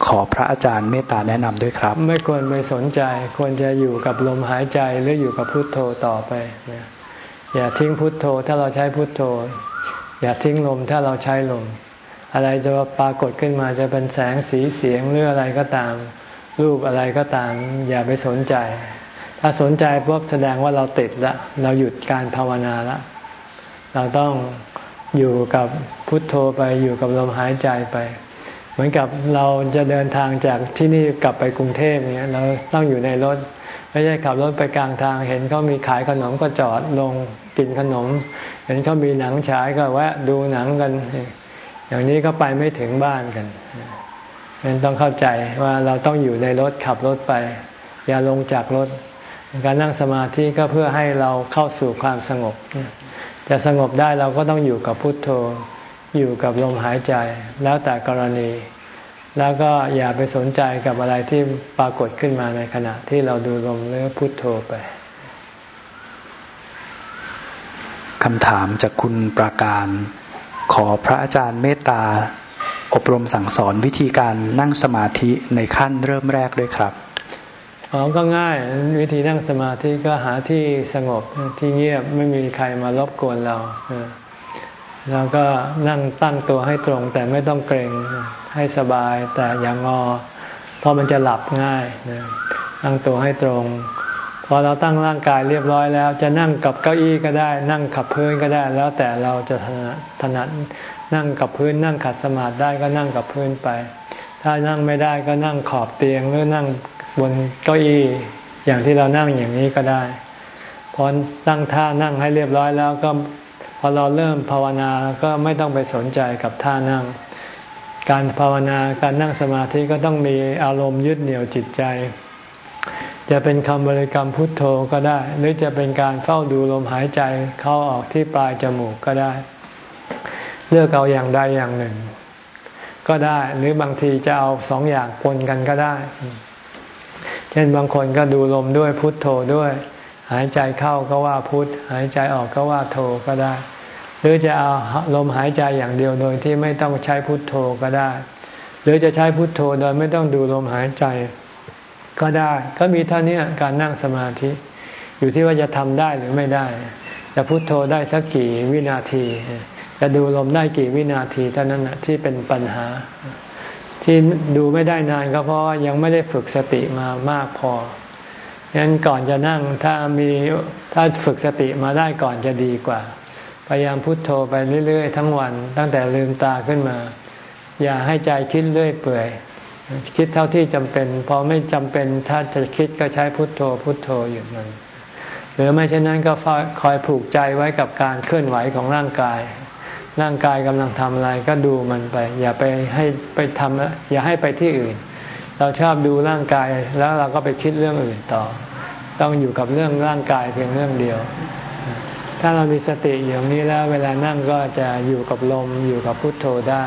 ขอพระอาจารย์เมตตาแนะนำด้วยครับ ไม่ควรไปสนใจ ควรจะอยู่กับลมหายใจหรืออยู่กับพุทโธต่อไปอย่าทิ้งพุทโธถ้าเราใช้พุทโธ อย่าทิ้งลมถ้าเราใช้ลม อะไรจะปรากฏขึ้นมาจะเป็นแสงสีเสียงหรืออะไรก็ตาม รูปอะไรก็ตาม อย่าไปสนใจ ถ้าสนใจพวกแสดงว่าเราติดละเราหยุดการภาวนาละ เราต้องอยู่กับพุทโธไปอยู่กับลมหายใจไป เหมือนกับเราจะเดินทางจากที่นี่กลับไปกรุงเทพเนี่ยเราต้องอยู่ในรถไม่ใช่ขับรถไปกลางทางเห็นเขามีขายขนมก็จอดลงกินขนม เห็นเขามีหนังฉายก็แวะดูหนังกัน อย่างนี้ก็ไปไม่ถึงบ้านกัน นั้นต้องเข้าใจว่าเราต้องอยู่ในรถขับรถไป อย่าลงจากรถ การนั่งสมาธิก็เพื่อให้เราเข้าสู่ความสงบ จะสงบได้เราก็ต้องอยู่กับพุทโธ อยู่กับลมหายใจ แล้วแต่กรณี แล้วก็อย่าไปสนใจกับอะไรที่ปรากฏขึ้นมาในขณะที่เราดูลมหรือพุทโธไปคำถามจากคุณประการ ขอพระอาจารย์เมตตา อบรมสั่งสอนวิธีการนั่งสมาธิในขั้นเริ่มแรกด้วยครับอ๋อก็ง่ายวิธีนั่งสมาธิก็หาที่สงบที่เงียบไม่มีใครมารบกวนเราแล้วก็นั่งตั้งตัวให้ตรงแต่ไม่ต้องเกรงให้สบายแต่อย่างงอเพราะมันจะหลับง่ายตั้งตัวให้ตรงพอเราตั้งร่างกายเรียบร้อยแล้ว จะนั่งกับเก้าอี้ก็ได้ นั่งขับพื้นก็ได้ แล้วแต่เราจะถนัด นั่งกับพื้นนั่งขัดสมาธิได้ก็นั่งกับพื้นไป ถ้านั่งไม่ได้ก็นั่งขอบเตียงหรือนั่งบนเก้าอี้อย่างที่เรานั่งอย่างนี้ก็ได้พอตั้งท่านั่งให้เรียบร้อยแล้วก็พอเราเริ่มภาวนาก็ไม่ต้องไปสนใจกับท่านั่ง การภาวนาการนั่งสมาธิก็ต้องมีอารมณ์ยึดเหนี่ยวจิตใจ จะเป็นคำบริกรรมพุทโธก็ได้ หรือจะเป็นการเฝ้าดูลมหายใจเข้าออกที่ปลายจมูกก็ได้ เลือกเอาอย่างใดอย่างหนึ่ง ก็ได้หรือบางทีจะเอาสองอย่างปนกันก็ได้ เช่นบางคนก็ดูลมด้วยพุทโธด้วย หายใจเข้าก็ว่าพุทหายใจออกก็ว่าโธก็ได้ หรือจะเอาลมหายใจอย่างเดียวโดยที่ไม่ต้องใช้พุทโธก็ได้ หรือจะใช้พุทโธโดยไม่ต้องดูลมหายใจก็ได้ ก็มีเท่านี้การนั่งสมาธิ อยู่ที่ว่าจะทำได้หรือไม่ได้จะพุโทโธได้สักกี่วินาที จะดูลมได้กี่วินาทีเท่านั้นนะที่เป็นปัญหา ที่ดูไม่ได้นานก็เพราะยังไม่ได้ฝึกสติมามากพอฉะนั้นก่อนจะนั่งถ้ามีถ้าฝึกสติมาได้ก่อนจะดีกว่า พยายามพุโทโธไปเรื่อย ๆ ทั้งวัน ตั้งแต่ลืมตาขึ้นมา อย่าให้ใจคิดเรื่อยเปื่อยคิดเท่าที่จำเป็น พอไม่จำเป็นถ้าจะคิดก็ใช้พุทโธ พุทโธอยู่นั้นหรือไม่เช่นนั้นก็คอยผูกใจไว้กับการเคลื่อนไหวของร่างกาย ร่างกายกำลังทำอะไรก็ดูมันไป อย่าไปให้ไปทำอย่าให้ไปที่อื่น เราชอบดูร่างกายแล้วเราก็ไปคิดเรื่องอื่นต่อ ต้องอยู่กับเรื่องร่างกายเพียงเรื่องเดียว ถ้าเรามีสติอย่างนี้แล้ว เวลานั่งก็จะอยู่กับลมอยู่กับพุทโธได้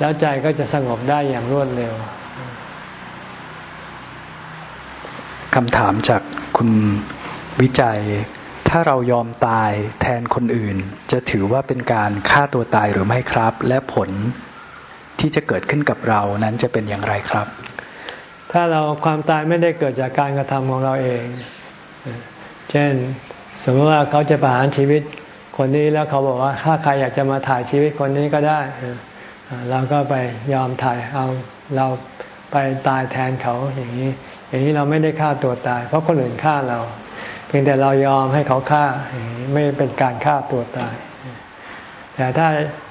แล้วใจก็จะสงบได้อย่างรวดเร็วคำถามจากคุณวิจัย ถ้าเรายอมตายแทนคนอื่น จะถือว่าเป็นการฆ่าตัวตายหรือไม่ครับ และผลที่จะเกิดขึ้นกับเรานั้นจะเป็นอย่างไรครับ ถ้าเราความตายไม่ได้เกิดจากการกระทำของเราเอง เช่น สมมติว่าเขาจะประหารชีวิตคนนี้แล้วเขาบอกว่าถ้าใครอยากจะมาถ่ายชีวิตคนนี้ก็ได้เราก็ไปยอมถ่ายเอาเราไปตายแทนเขาอย่างนี้ อย่างนี้เราไม่ได้ฆ่าตัวตาย เพราะคนอื่นฆ่าเรา เพียงแต่เรายอมให้เขาฆ่าไม่เป็นการฆ่าตัวตาย แต่ถ้า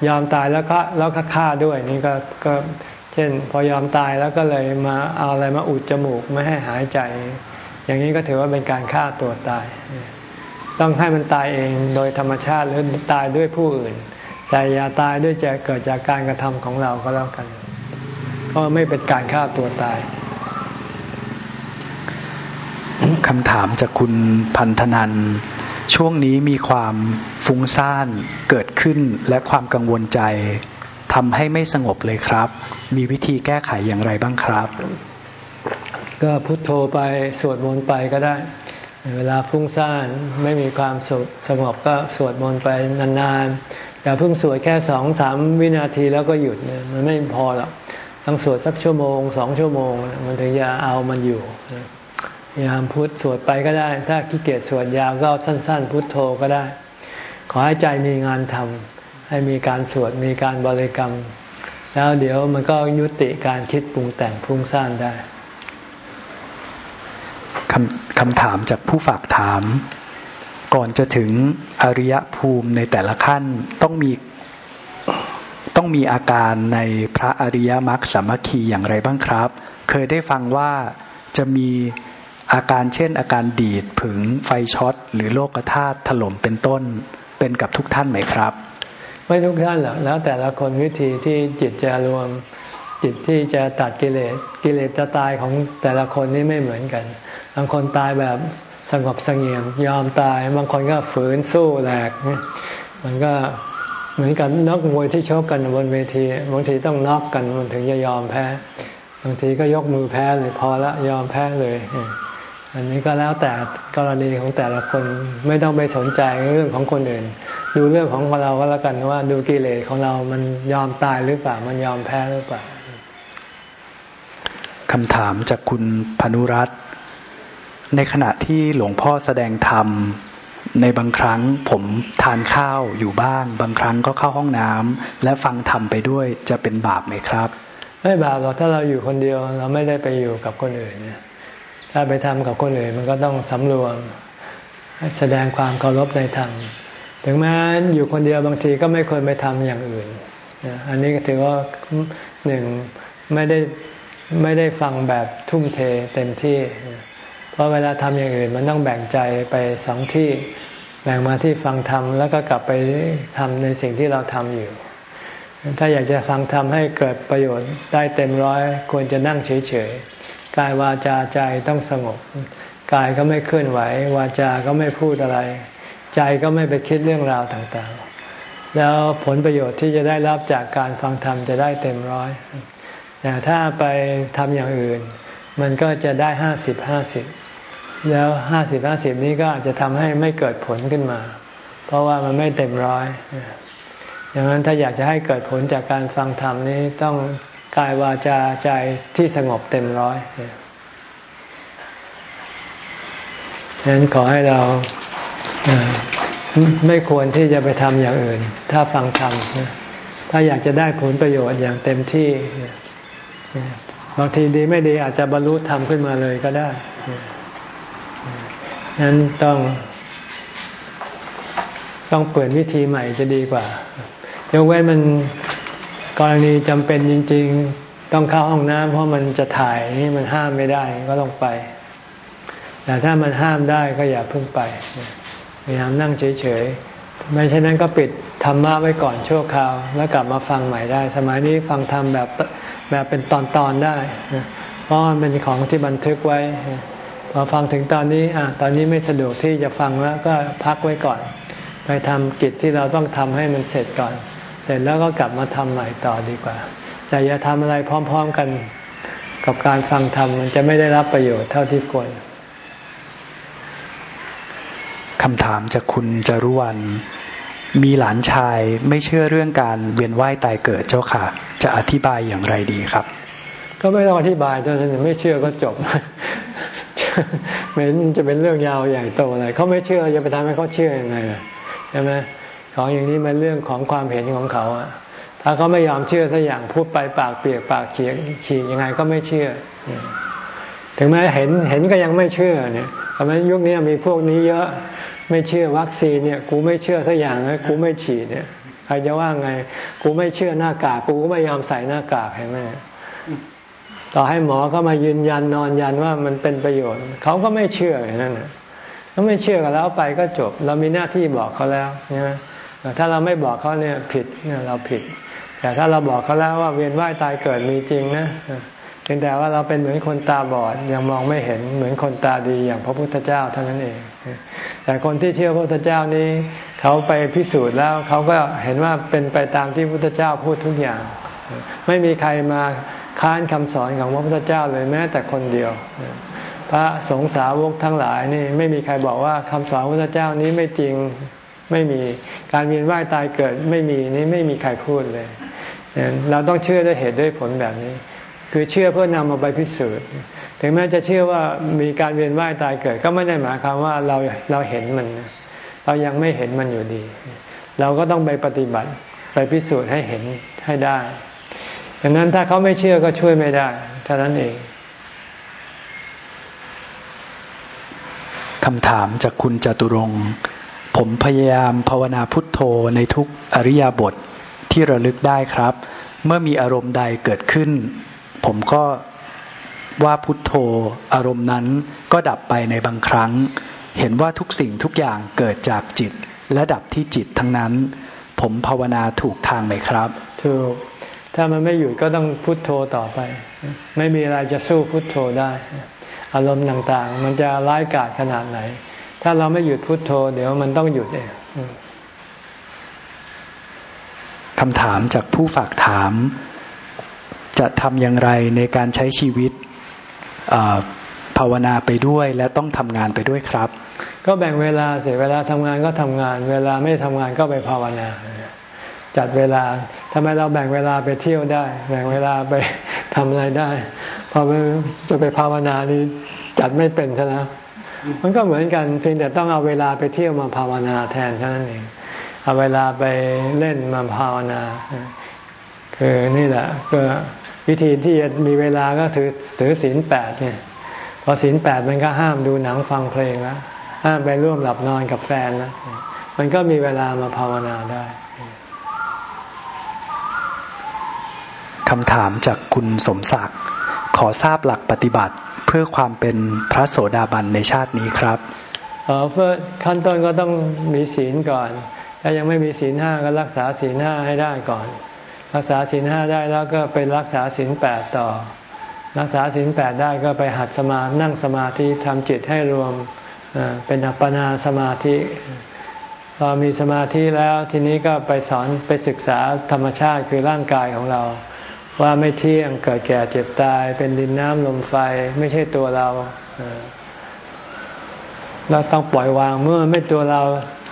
ยอมตายแล้วก็แล้วก็ฆ่าด้วยนี่ก็ก็เช่น พอยอมตายแล้วก็เลยมาเอาอะไรมาอุดจมูกไม่ให้หายใจ อย่างนี้ก็ถือว่าเป็นการฆ่าตัวตาย ต้องให้มันตายเองโดยธรรมชาติหรือตายด้วยผู้อื่น แต่อย่าตายด้วยจะเกิดจากการกระทำของเราก็แล้วกัน ก็ไม่เป็นการฆ่าตัวตาย คำถามจากคุณพันธนัน ช่วงนี้มีความฟุ้งซ่านเกิดขึ้นและความกังวลใจทำให้ไม่สงบเลยครับ มีวิธีแก้ไขอย่างไรบ้างครับ ก็พุโทโธไปสวดมนต์ไปก็ได้ เวลาฟุ้งซ่านไม่มีความสุขสงบก็สวดมนต์ไปนานๆอย่าเพิ่งสวดแค่สองสามวินาทีแล้วก็หยุดมันไม่พอหรอกต้องสวดสักชั่วโมงสองชั่วโมง มันถึงจะเอามันอยู่ ยามพุทธสวดไปก็ได้ ถ้าขี้เกียจสวดยาวก็สั้น ๆ พุทโธก็ได้ ขอให้ใจมีงานทำให้มีการสวดมีการบริกรรม แล้วเดี๋ยวมันก็ยุติการคิดปรุงแต่งพุ่งสร้างได้คำคำถามจากผู้ฝากถาม ก่อนจะถึงอริยภูมิในแต่ละขั้นต้องมีต้องมีอาการในพระอริยมรรคสามัคคีอย่างไรบ้างครับ เคยได้ฟังว่าจะมี อาการเช่น อาการดีดผึงไฟช็อต หรือโลกธาตุถล่มเป็นต้นเป็นกับทุกท่านไหมครับ ไม่ทุกท่านหรอกแล้วแต่ละคนวิธีที่จิตจะรวมจิตที่จะตัดกิเลสกิเลสจะตายของแต่ละคนนี่ไม่เหมือนกัน บางคนตายแบบสงบสงเงียมยอมตาย บางคนก็ฝืนสู้แหลก มันก็เหมือนกันนักมวยที่ชกกันบนเวทีบางทีต้องน็อกกันมันถึงจะยอมแพ้ บางทีก็ยกมือแพ้เลยพอละยอมแพ้เลย อันนี้ก็แล้วแต่กรณีของแต่ละคนไม่ต้องไปสนใจเรื่องของคนอื่น ดูเรื่องของเราก็แล้วกันว่าดูกิเลสของเรามันยอมตายหรือเปล่า มันยอมแพ้หรือเปล่าคำถามจากคุณพนุรัตน์ในขณะที่หลวงพ่อแสดงธรรมในบางครั้งผมทานข้าวอยู่บ้าน บางครั้งก็เข้าห้องน้ำและฟังธรรมไปด้วยจะเป็นบาปไหมครับ ไม่บาปหรอกถ้าเราอยู่คนเดียวเราไม่ได้ไปอยู่กับคนอื่นเนี่ย ถ้าไปทำกับคนอื่นมันก็ต้องสำรวม แสดงความเคารพในธรรมถึงแม้อยู่คนเดียวบางทีก็ไม่ควรไปทำอย่างอื่น อันนี้ก็ถือว่าหนึ่งไม่ได้ไม่ได้ฟังแบบทุ่มเทเต็มที่ เพราะเวลาทำอย่างอื่น มันต้องแบ่งใจไปสองที่แบ่งมาที่ฟังธรรมแล้วก็กลับไปทำในสิ่งที่เราทำอยู่ ถ้าอยากจะฟังธรรมให้เกิดประโยชน์ได้เต็มร้อย ควรจะนั่งเฉย กายวาจาใจต้องสงบ กายก็ไม่เคลื่อนไหว วาจาก็ไม่พูดอะไร ใจก็ไม่ไปคิดเรื่องราวต่างๆ แล้วผลประโยชน์ที่จะได้รับจากการฟังธรรมจะได้เต็มร้อยแต่ถ้าไปทำอย่างอื่น มันก็จะได้ห้าสิบห้าสิบแล้วห้าสิบห้าสิบนี้ก็อาจจะทำให้ไม่เกิดผลขึ้นมา เพราะว่ามันไม่เต็มร้อยอย่างนั้นถ้าอยากจะให้เกิดผลจากการฟังธรรมนี้ต้อง กายวาจาใจที่สงบเต็มร้อยดังนั้นขอให้เราไม่ควรที่จะไปทำอย่างอื่น ถ้าฟังธรรมถ้าอยากจะได้ผลประโยชน์อย่างเต็มที่บางทีดีไม่ดีอาจจะบรรลุธรรมขึ้นมาเลยก็ได้นั้นต้องต้องเปลี่ยนวิธีใหม่จะดีกว่ายกเว้นมัน กรณีจำเป็นจริง ๆ ต้องเข้าห้องน้ำเพราะมันจะถ่ายนี่มันห้ามไม่ได้ก็ต้องไป แต่ถ้ามันห้ามได้ก็อย่าเพิ่งไปพยายามนั่งเฉยๆไม่เช่นนั้นก็ปิดธรรมะไว้ก่อนชั่วคราว แล้วกลับมาฟังใหม่ได้ สมัยนี้ฟังธรรมแบบแบบเป็นตอนๆได้เพราะมันเป็นของที่บันทึกไว้พอฟังถึงตอนนี้อะตอนนี้ไม่สะดวกที่จะฟังแล้วก็พักไว้ก่อน ไปทำกิจที่เราต้องทำให้มันเสร็จก่อน เสร็จแล้วก็กลับมาทำใหม่ต่อดีกว่า แต่อย่าทำอะไรพร้อม ๆกันกับการฟังธรรมมันจะไม่ได้รับประโยชน์เท่าที่ควรคำถามจากคุณจรุวันมีหลานชายไม่เชื่อเรื่องการเวียนว่ายตายเกิดเจ้าค่ะ จะอธิบายอย่างไรดีครับ ก็ไม่ต้องอธิบายจนไม่เชื่อก็จบไม่จะเป็นเรื่องยาวใหญ่โตอะไรเขาไม่เชื่อจะไปทำให้เขาเชื่อยังไงใช่ไหม ของอย่างนี้มันเรื่องของความเห็นของเขาอะถ้าเขาไม่ยอมเชื่อสักอย่างพูดไปปากเปียกปากเขียงฉีกยังไงก็ไม่เชื่อ ถึงแม้เห็นเห็นก็ยังไม่เชื่อเนี่ยทำไมยุคนี้มีพวกนี้เยอะไม่เชื่อวัคซีนเนี่ย กูไม่เชื่อสักอย่างเลยกูไม่ฉีดเนี่ยใครจะว่าไง กูไม่เชื่อหน้ากากกูก็ไม่ยอมใส่หน้ากากเห็นไหมต่อให้หมอเขามายืนยันนอนยันว่ามันเป็นประโยชน์ เขาก็ไม่เชื่ออย่างนั้นนะเขาไม่เชื่อกันแล้วไปก็จบ เรามีหน้าที่บอกเขาแล้วใช่ไหม ถ้าเราไม่บอกเขาเนี่ยผิดเนี่ยเราผิด แต่ถ้าเราบอกเขาแล้วว่าเวียนว่ายตายเกิดมีจริงนะเพียงแต่ว่าเราเป็นเหมือนคนตาบอดยังมองไม่เห็นเหมือนคนตาดีอย่างพระพุทธเจ้าเท่านั้นเอง แต่คนที่เชื่อพระพุทธเจ้านี้ เขาไปพิสูจน์แล้วเขาก็เห็นว่าเป็นไปตามที่พระพุทธเจ้าพูดทุกอย่าง ไม่มีใครมาค้านคำสอนของพระพุทธเจ้าเลยแม้แต่คนเดียว พระสงฆ์สาวกทั้งหลายนี่ไม่มีใครบอกว่าคำสอนพระพุทธเจ้านี้ไม่จริงไม่มี การเวียนว่ายตายเกิดไม่มีนี่ไม่มีใครพูดเลย เราต้องเชื่อด้วยเหตุด้วยผลแบบนี้ คือเชื่อเพื่อนำมาไปพิสูจน์ ถึงแม้จะเชื่อว่ามีการเวียนว่ายตายเกิด ก็ไม่ได้หมายความว่าเราเราเห็นมัน เรายังไม่เห็นมันอยู่ดี เราก็ต้องไปปฏิบัติไปพิสูจน์ให้เห็นให้ได้ดังนั้นถ้าเขาไม่เชื่อก็ช่วยไม่ได้เท่านั้นเองคำถามจากคุณจตุรงค์ ผมพยายามภาวนาพุทโธในทุกอริยบทที่ระลึกได้ครับ เมื่อมีอารมณ์ใดเกิดขึ้น ผมก็ว่าพุทโธอารมณ์นั้นก็ดับไปในบางครั้ง เห็นว่าทุกสิ่งทุกอย่างเกิดจากจิต และดับที่จิตทั้งนั้น ผมภาวนาถูกทางไหมครับถูกถ้ามันไม่หยุดก็ต้องพุทโธต่อไป ไม่มีอะไรจะสู้พุทโธได้ อารมณ์ต่างๆ มันจะร้ายกาจขนาดไหน ถ้าเราไม่หยุดพุทโธ เดี๋ยวมันต้องหยุดเองคำถามจากผู้ฝากถาม จะทำอย่างไรในการใช้ชีวิตภาวนาไปด้วยและต้องทำงานไปด้วยครับ ก็แบ่งเวลาเสียเวลาทำงานก็ทำงาน เวลาไม่ทำงานก็ไปภาวนา จัดเวลาทำไมเราแบ่งเวลาไปเที่ยวได้ แบ่งเวลาไปทำอะไรได้พอจะไปภาวนานี้จัดไม่เป็นใช่ไห มันก็เหมือนกันเพียงแต่ต้องเอาเวลาไปเที่ยวมาภาวนาแทนเท่านั้นเองเอาเวลาไปเล่นมาภาวนา คือนี่แหละก็วิธีที่จะมีเวลาก็ถือถือศีลแปดเนี่ยพอศีลแปดมันก็ห้ามดูหนังฟังเพลงแล้วห้ามไปร่วมหลับนอนกับแฟนแล้วมันก็มีเวลามาภาวนาได้คำถามจากคุณสมศักดิ์ขอทราบหลักปฏิบัติ เพื่อความเป็นพระโสดาบันในชาตินี้ครับเเพื่อขั้นต้นก็ต้องมีศีลก่อน ถ้ายังไม่มีศีลห้าก็รักษาศีลห้าให้ได้ก่อน รักษาศีลห้าได้แล้วก็ไปรักษาศีลแปดต่อ รักษาศีลแปดได้ก็ไปหัดสมานั่งสมาธิทำจิตให้รวมเป็นอัปปนาสมาธิพอมีสมาธิแล้วทีนี้ก็ไปสอนไปศึกษาธรรมชาติคือร่างกายของเรา ว่าไม่เที่ยงเกิดแก่เจ็บตาย เป็นดินน้ำลมไฟไม่ใช่ตัวเรา เราต้องปล่อยวางเมื่อมันไม่ตัวเรา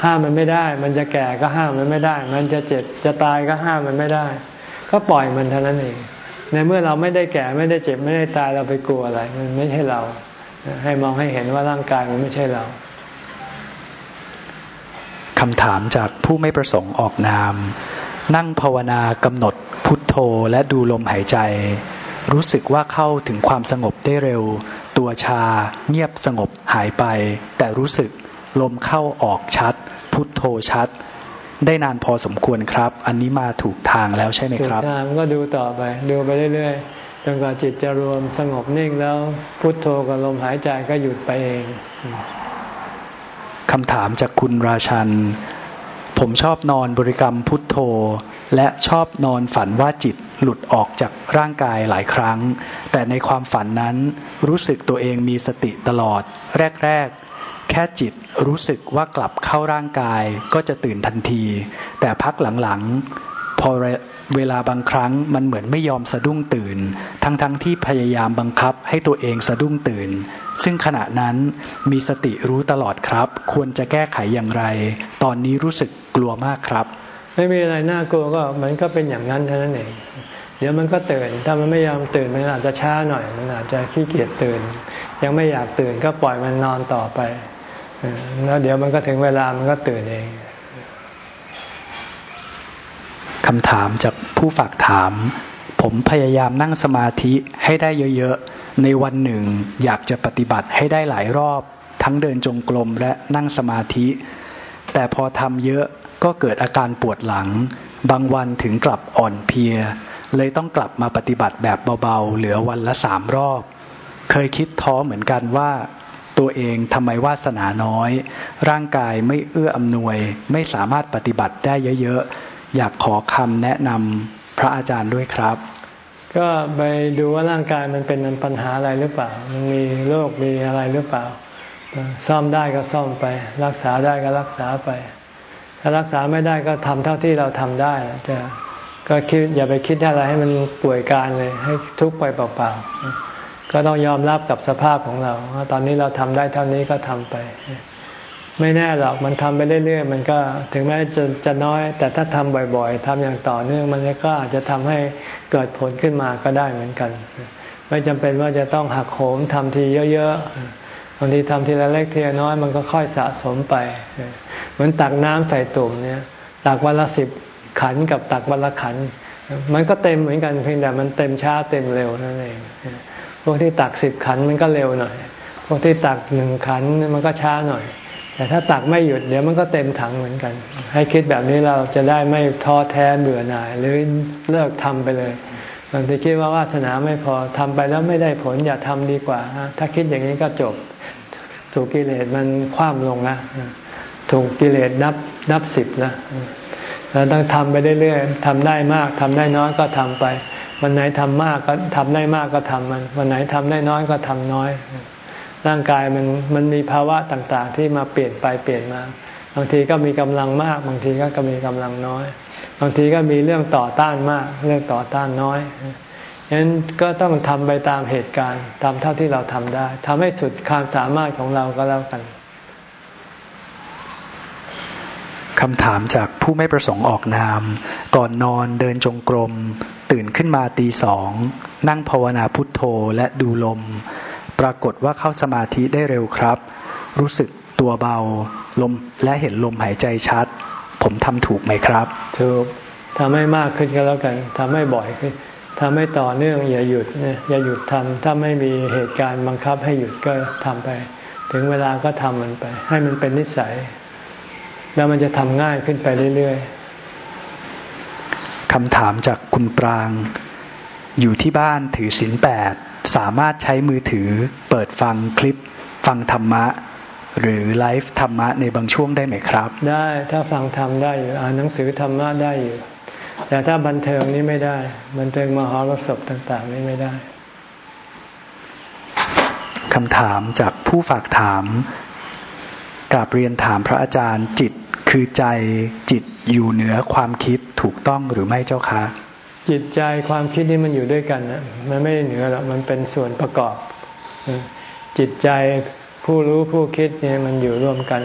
ห้ามมันไม่ได้ มันจะแก่ก็ห้ามมันไม่ได้ มันจะเจ็บจะตายก็ห้ามมันไม่ได้ ก็ปล่อยมันเท่านั้นเองในเมื่อเราไม่ได้แก่ไม่ได้เจ็บไม่ได้ตายเราไปกลัวอะไร มันไม่ใช่เรา ให้มองให้เห็นว่าร่างกายมันไม่ใช่เราคำถามจากผู้ไม่ประสงค์ออกนาม นั่งภาวนากำหนดพุทโธและดูลมหายใจ รู้สึกว่าเข้าถึงความสงบได้เร็ว ตัวชาเงียบสงบหายไป แต่รู้สึกลมเข้าออกชัด พุทโธชัด ได้นานพอสมควรครับ อันนี้มาถูกทางแล้วใช่ไหมครับถูกทางก็ดูต่อไป ดูไปเรื่อยๆจนกว่าจิตจะรวมสงบนิ่งแล้วพุทโธกับลมหายใจก็หยุดไปเองคำถามจากคุณราชัน ผมชอบนอนบริกรรมพุทโธ และชอบนอนฝันว่าจิตหลุดออกจากร่างกายหลายครั้ง แต่ในความฝันนั้นรู้สึกตัวเองมีสติตลอด แรก ๆ แค่จิตรู้สึกว่ากลับเข้าร่างกายก็จะตื่นทันที แต่พักหลังๆพอ เวลาบางครั้งมันเหมือนไม่ยอมสะดุ้งตื่น ทั้งๆทที่พยายามบังคับให้ตัวเองสะดุ้งตื่น ซึ่งขณะนั้นมีสติรู้ตลอดครับ ควรจะแก้ไขอย่างไร ตอนนี้รู้สึกกลัวมากครับ ไม่มีอะไรน่ากลัวก็มันก็เป็นอย่างนั้นเท่านั้นเองเดี๋ยวมันก็ตื่น ถ้ามันไม่ยอมตื่นมันอาจจะช้าหน่อย มันอาจจะขี้เกียจตื่น ยังไม่อยากตื่นก็ปล่อยมันนอนต่อไปแล้วเดี๋ยวมันก็ถึงเวลามันก็ตื่นเอง คำถามจากผู้ฝากถาม ผมพยายามนั่งสมาธิให้ได้เยอะๆ ในวันหนึ่งอยากจะปฏิบัติให้ได้หลายรอบ ทั้งเดินจงกรมและนั่งสมาธิ แต่พอทำเยอะก็เกิดอาการปวดหลัง บางวันถึงกลับอ่อนเพลีย เลยต้องกลับมาปฏิบัติแบบเบาๆ เหลือวันละสามรอบ เคยคิดท้อเหมือนกันว่าตัวเองทำไมวาสนาน้อย ร่างกายไม่เอื้ออำนวย ไม่สามารถปฏิบัติได้เยอะๆ อยากขอคำแนะนำพระอาจารย์ด้วยครับ ก็ไปดูว่าร่างกายมันเป็นปัญหาอะไรหรือเปล่า มันมีโรคมีอะไรหรือเปล่า ซ่อมได้ก็ซ่อมไป รักษาได้ก็รักษาไป ถ้ารักษาไม่ได้ก็ทำเท่าที่เราทำได้จะก็คิดอย่าไปคิดอะไรให้มันป่วยการเลย ให้ทุกข์ไปเปล่าๆก็ต้องยอมรับกับสภาพของเราว่าตอนนี้เราทำได้เท่านี้ก็ทำไป ไม่แน่หรอกมันทำไปเรื่อยๆมันก็ถึงแม้จะจะน้อย แต่ถ้าทำบ่อยๆทำอย่างต่อเนื่องมันก็อาจจะทำให้เกิดผลขึ้นมาก็ได้เหมือนกัน ไม่จำเป็นว่าจะต้องหักโหมทำทีเยอะๆบางทีทำทีละเล็กทีละน้อยมันก็ค่อยสะสมไป เหมือนตักน้ำใส่ตุ่มเนี่ยตักวันละสิบขันกับตักวันละขัน มันก็เต็มเหมือนกันเพียงแต่มันเต็มช้าเต็มเร็วนั่นเองพวกที่ตักสิบขันมันก็เร็วหน่อยพวกที่ตักหนึ่งขันมันก็ช้าหน่อย แต่ถ้าตักไม่หยุดเดี๋ยวมันก็เต็มถังเหมือนกัน ให้คิดแบบนี้เราจะได้ไม่ท้อแท้เบื่อหน่าย หรือเลิกทำไปเลยบางทีคิดว่าวาสนาไม่พอทำไปแล้วไม่ได้ผลอย่าทำดีกว่า ถ้าคิดอย่างนี้ก็จบ ถูกกิเลสมันคว่ำลงนะถูกกิเลสนับนับสิบนะเราต้องทำไปเรื่อยๆทำได้มากทำได้น้อยก็ทำไป วันไหนทำมากก็ทำได้มากก็ทำมัน วันไหนทำได้น้อยก็ทำน้อย ร่างกายมันมันมีภาวะต่างๆ ที่มาเปลี่ยนไปเปลี่ยนมา บางทีก็มีกำลังมาก บางทีก็มีกำลังน้อย บางทีก็มีเรื่องต่อต้านมาก เรื่องต่อต้านน้อยฉะนั้นก็ต้องทำไปตามเหตุการณ์ ตามเท่าที่เราทำได้ทำให้สุดความสามารถของเราก็แล้วกันคำถามจากผู้ไม่ประสงค์ออกนาม ก่อนนอนเดินจงกรม ตื่นขึ้นมาตีสอง นั่งภาวนาพุทโธและดูลม ปรากฏว่าเข้าสมาธิได้เร็วครับ รู้สึกตัวเบาลมและเห็นลมหายใจชัด ผมทำถูกไหมครับ ถูกทำให้มากขึ้นก็แล้วกันทำให้บ่อยขึ้นทำให้ต่อเนื่องอย่าหยุดเนี่ยอย่าหยุดทำถ้าไม่มีเหตุการณ์บังคับให้หยุดก็ทำไป ถึงเวลาก็ทำมันไป ให้มันเป็นนิสัย แล้วมันจะทำง่ายขึ้นไปเรื่อยๆคำถามจากคุณปราง อยู่ที่บ้านถือศีลแปด สามารถใช้มือถือเปิดฟังคลิปฟังธรรมะ หรือไลฟ์ธรรมะในบางช่วงได้ไหมครับ ได้ถ้าฟังธรรมได้อยู่อ่านหนังสือธรรมะได้อยู่ แต่ถ้าบันเทิงนี้ไม่ได้ บันเทิงมหรสพต่าง ๆ นี่ไม่ได้คำถามจากผู้ฝากถามกราบเรียนถามพระอาจารย์จิตคือใจจิตอยู่เหนือความคิดถูกต้องหรือไม่เจ้าคะ จิตใจความคิดนี่มันอยู่ด้วยกันนะมันไม่เหนือหรอกมันเป็นส่วนประกอบ จิตใจผู้รู้ผู้คิดเนี่ยมันอยู่ร่วมกัน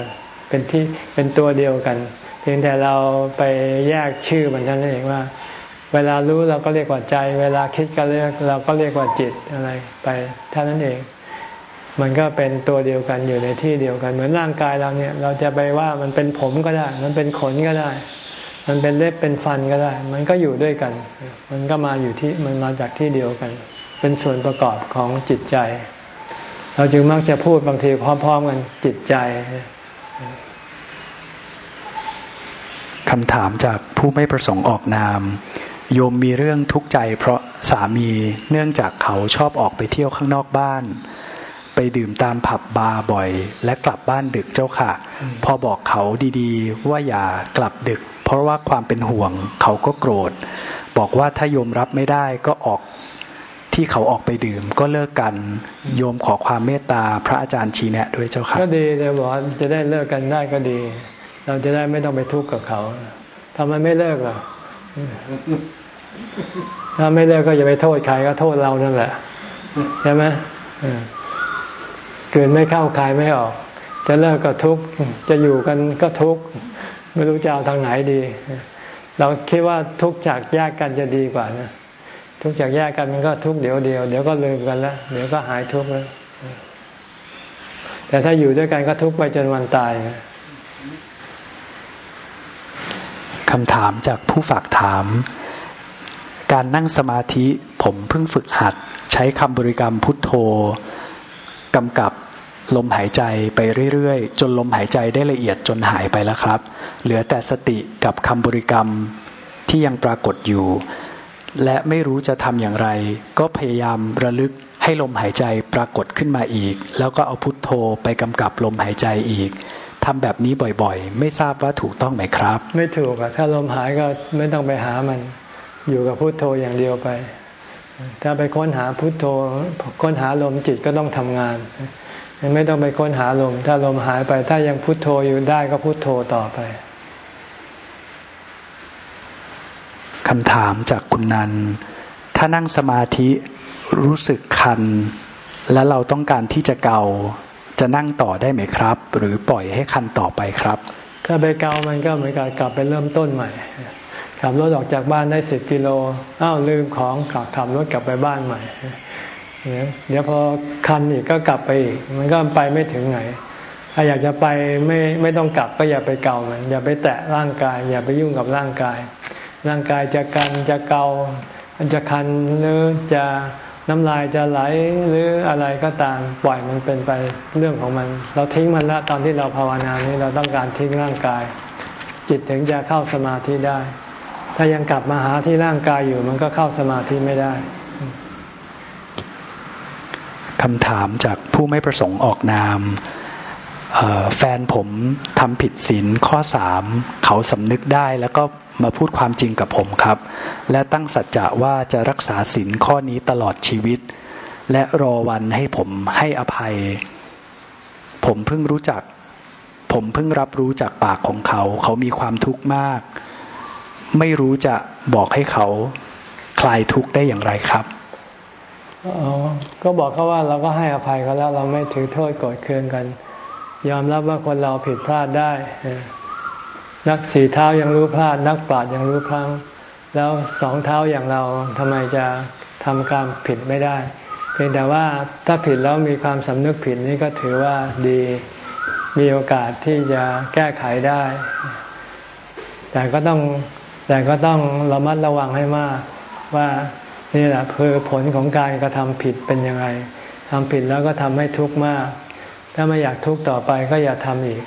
เป็นที่เป็นตัวเดียวกัน เพียงแต่เราไปแยกชื่อมันนั่นเองว่า เวลารู้เราก็เรียกว่าใจ เวลาคิดก็เรียกเราก็เรียกว่าจิตอะไรไปเท่านั้นเอง มันก็เป็นตัวเดียวกันอยู่ในที่เดียวกัน เหมือนร่างกายเราเนี่ย เราจะไปว่ามันเป็นผมก็ได้ มันเป็นขนก็ได้ มันเป็นเล็บเป็นฟันก็ได้ มันก็อยู่ด้วยกัน มันก็มาอยู่ที่มันมาจากที่เดียวกัน เป็นส่วนประกอบของจิตใจ เราจึงมักจะพูดบางทีพร้อมๆกันจิตใจคำถามจากผู้ไม่ประสงค์ออกนาม โยมมีเรื่องทุกข์ใจ เพราะสามีเนื่องจากเขาชอบออกไปเที่ยวข้างนอกบ้าน ไปดื่มตามผับบาร์บ่อย และกลับบ้านดึกเจ้าค่ะ พอบอกเขาดีๆ ว่าอย่ากลับดึก เพราะว่าความเป็นห่วงเขาก็โกรธ บอกว่าถ้าโยมรับไม่ได้ก็ออกที่เขาออกไปดื่มก็เลิกกัน โยมขอความเมตตาพระอาจารย์ชี้แนะด้วยเจ้าค่ะก็ดีเดี๋ยวบอกจะได้เลิกกันได้ก็ดี เราจะได้ไม่ต้องไปทุกข์กับเขาทำไมไม่เลิกล่ะถ้าไม่เลิกก็อย่าไปโทษใครก็โทษเรานั่นแหละใช่ไหม เกินไม่เข้าคายไม่ออก จะเลิกก็ทุกข์จะอยู่กันก็ทุกข์ไม่รู้จะเอาทางไหนดี เราคิดว่าทุกข์จากแยกกันจะดีกว่านะทุกข์จากแยกกันมันก็ทุกข์เดี๋ยวเดียวเดี๋ยวก็ลืมกันแล้วเดี๋ยวก็หายทุกข์แล้วแต่ถ้าอยู่ด้วยกันก็ทุกข์ไปจนวันตายนะคำถามจากผู้ฝากถาม การนั่งสมาธิผมเพิ่งฝึกหัด ใช้คำบริกรรมพุทโธ กำกับลมหายใจไปเรื่อยๆ จนลมหายใจได้ละเอียดจนหายไปแล้วครับ เหลือแต่สติกับคำบริกรรมที่ยังปรากฏอยู่ และไม่รู้จะทำอย่างไร ก็พยายามระลึกให้ลมหายใจปรากฏขึ้นมาอีก แล้วก็เอาพุทโธไปกำกับลมหายใจอีกทำแบบนี้บ่อยๆ ไม่ทราบว่าถูกต้องไหมครับ ไม่ถูกอะถ้าลมหายก็ไม่ต้องไปหามัน อยู่กับพุทโธอย่างเดียวไป ถ้าไปค้นหาพุทโธ ค้นหาลมจิตก็ต้องทำงาน ไม่ต้องไปค้นหาลม ถ้าลมหายไป ถ้ายังพุทโธอยู่ได้ก็พุทโธต่อไปคำถามจากคุณนัน ถ้านั่งสมาธิรู้สึกคัน และเราต้องการที่จะเกา จะนั่งต่อได้ไหมครับ หรือปล่อยให้คันต่อไปครับ ถ้าไปเกามันก็เหมือนกับกลับไปเริ่มต้นใหม่ ขับรถออกจากบ้านได้สิบกิโลอ้าวลืมของขับขับรถกลับไปบ้านใหม่ เดี๋ยวพอคันอีกก็กลับไปอีก มันก็ไปไม่ถึงไหน ถ้าอยากจะไปไม่ไม่ต้องกลับก็อย่าไปเกามันอย่าไปแตะร่างกาย อย่าไปยุ่งกับร่างกาย ร่างกายจะกันจะเกาจะคันหรือจะน้ำลายจะไหลหรืออะไรก็ตามปล่อยมันเป็นไปเรื่องของมัน เราทิ้งมันละตอนที่เราภาวนานี้เราต้องการทิ้งร่างกาย จิตถึงจะเข้าสมาธิได้ ถ้ายังกลับมาหาที่ร่างกายอยู่ มันก็เข้าสมาธิไม่ได้คำถามจากผู้ไม่ประสงค์ออกนามแฟนผมทำผิดศีลข้อสามเขาสำนึกได้แล้วก็มาพูดความจริงกับผมครับ และตั้งสัจจะว่าจะรักษาศีลข้อนี้ตลอดชีวิต และรอวันให้ผมให้อภัย ผมเพิ่งรู้จัก ผมเพิ่งรับรู้จากปากของเขา เขามีความทุกข์มาก ไม่รู้จะบอกให้เขาคลายทุกข์ได้อย่างไรครับก็บอกเขาว่าเราก็ให้อภัยเขาแล้วเราไม่ถือโทษโกรธเคืองกัน ยอมรับว่าคนเราผิดพลาดได้ นักสี่เท้ายังรู้พลาด นักปราชญ์ยังรู้พลังแล้วสองเท้าอย่างเราทำไมจะทำการผิดไม่ได้ เพียงแต่ว่าถ้าผิดแล้วมีความสำนึกผิดนี่ก็ถือว่าดีมีโอกาสที่จะแก้ไขได้ แต่ก็ต้อง แต่ก็ต้องระมัดระวังให้มากว่านี่แหละคือผลของการกระทำผิดเป็นยังไงทำผิดแล้วก็ทำให้ทุกข์มาก ถ้าไม่อยากทุกข์ต่อไปก็อย่าทำอีก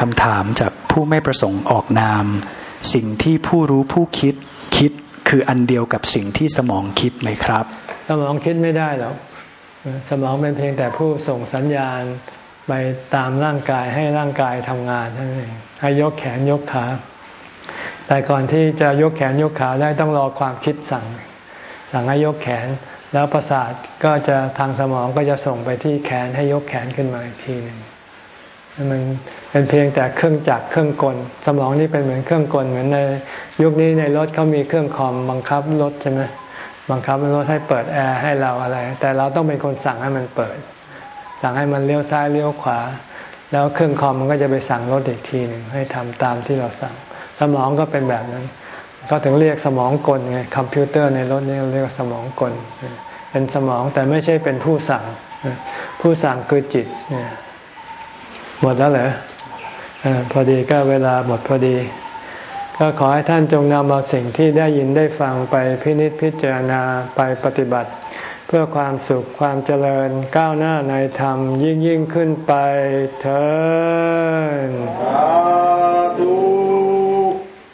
คำถามจากผู้ไม่ประสงค์ออกนาม สิ่งที่ผู้รู้ผู้คิดคิดคืออันเดียวกับสิ่งที่สมองคิดไหมครับ สมองคิดไม่ได้หรอกสมองเป็นเพียงแต่ผู้ส่งสัญญาณ ไปตามร่างกายให้ร่างกายทำงานนั่นเองให้ยกแขนยกขา แต่ก่อนที่จะยกแขนยกขาได้ต้องรอความคิดสั่ง สั่งให้ยกแขน แล้วประสาทก็จะทางสมองก็จะส่งไปที่แขนให้ยกแขนขึ้นมาอีกทีหนึ่งมันเป็นเพียงแต่เครื่องจักรเครื่องกล สมองนี่เป็นเหมือนเครื่องกลเหมือนในยุคนี้ในรถเขามีเครื่องคอมบังคับรถใช่ไหมบังคับรถให้เปิดแอร์ให้เราอะไร แต่เราต้องเป็นคนสั่งให้มันเปิด สั่งให้มันเลี้ยวซ้ายเลี้ยวขวา แล้วเครื่องคอมมันก็จะไปสั่งรถอีกทีหนึ่งให้ทำตามที่เราสั่ง สมองก็เป็นแบบนั้น ก็ถึงเรียกสมองกลไงคอมพิวเตอร์ในรถนี่เรียกสมองกล เป็นสมองแต่ไม่ใช่เป็นผู้สั่ง ผู้สั่งคือจิตหมดแล้วเหรอพอดีก็เวลาหมดพอดี ก็ขอให้ท่านจงนำเอาสิ่งที่ได้ยินได้ฟังไปพินิจพิจารณาไปปฏิบัติ พื่อความสุขความเจริญก้าวหน้าในธรรมยิ่งยิ่งขึ้นไปเถิด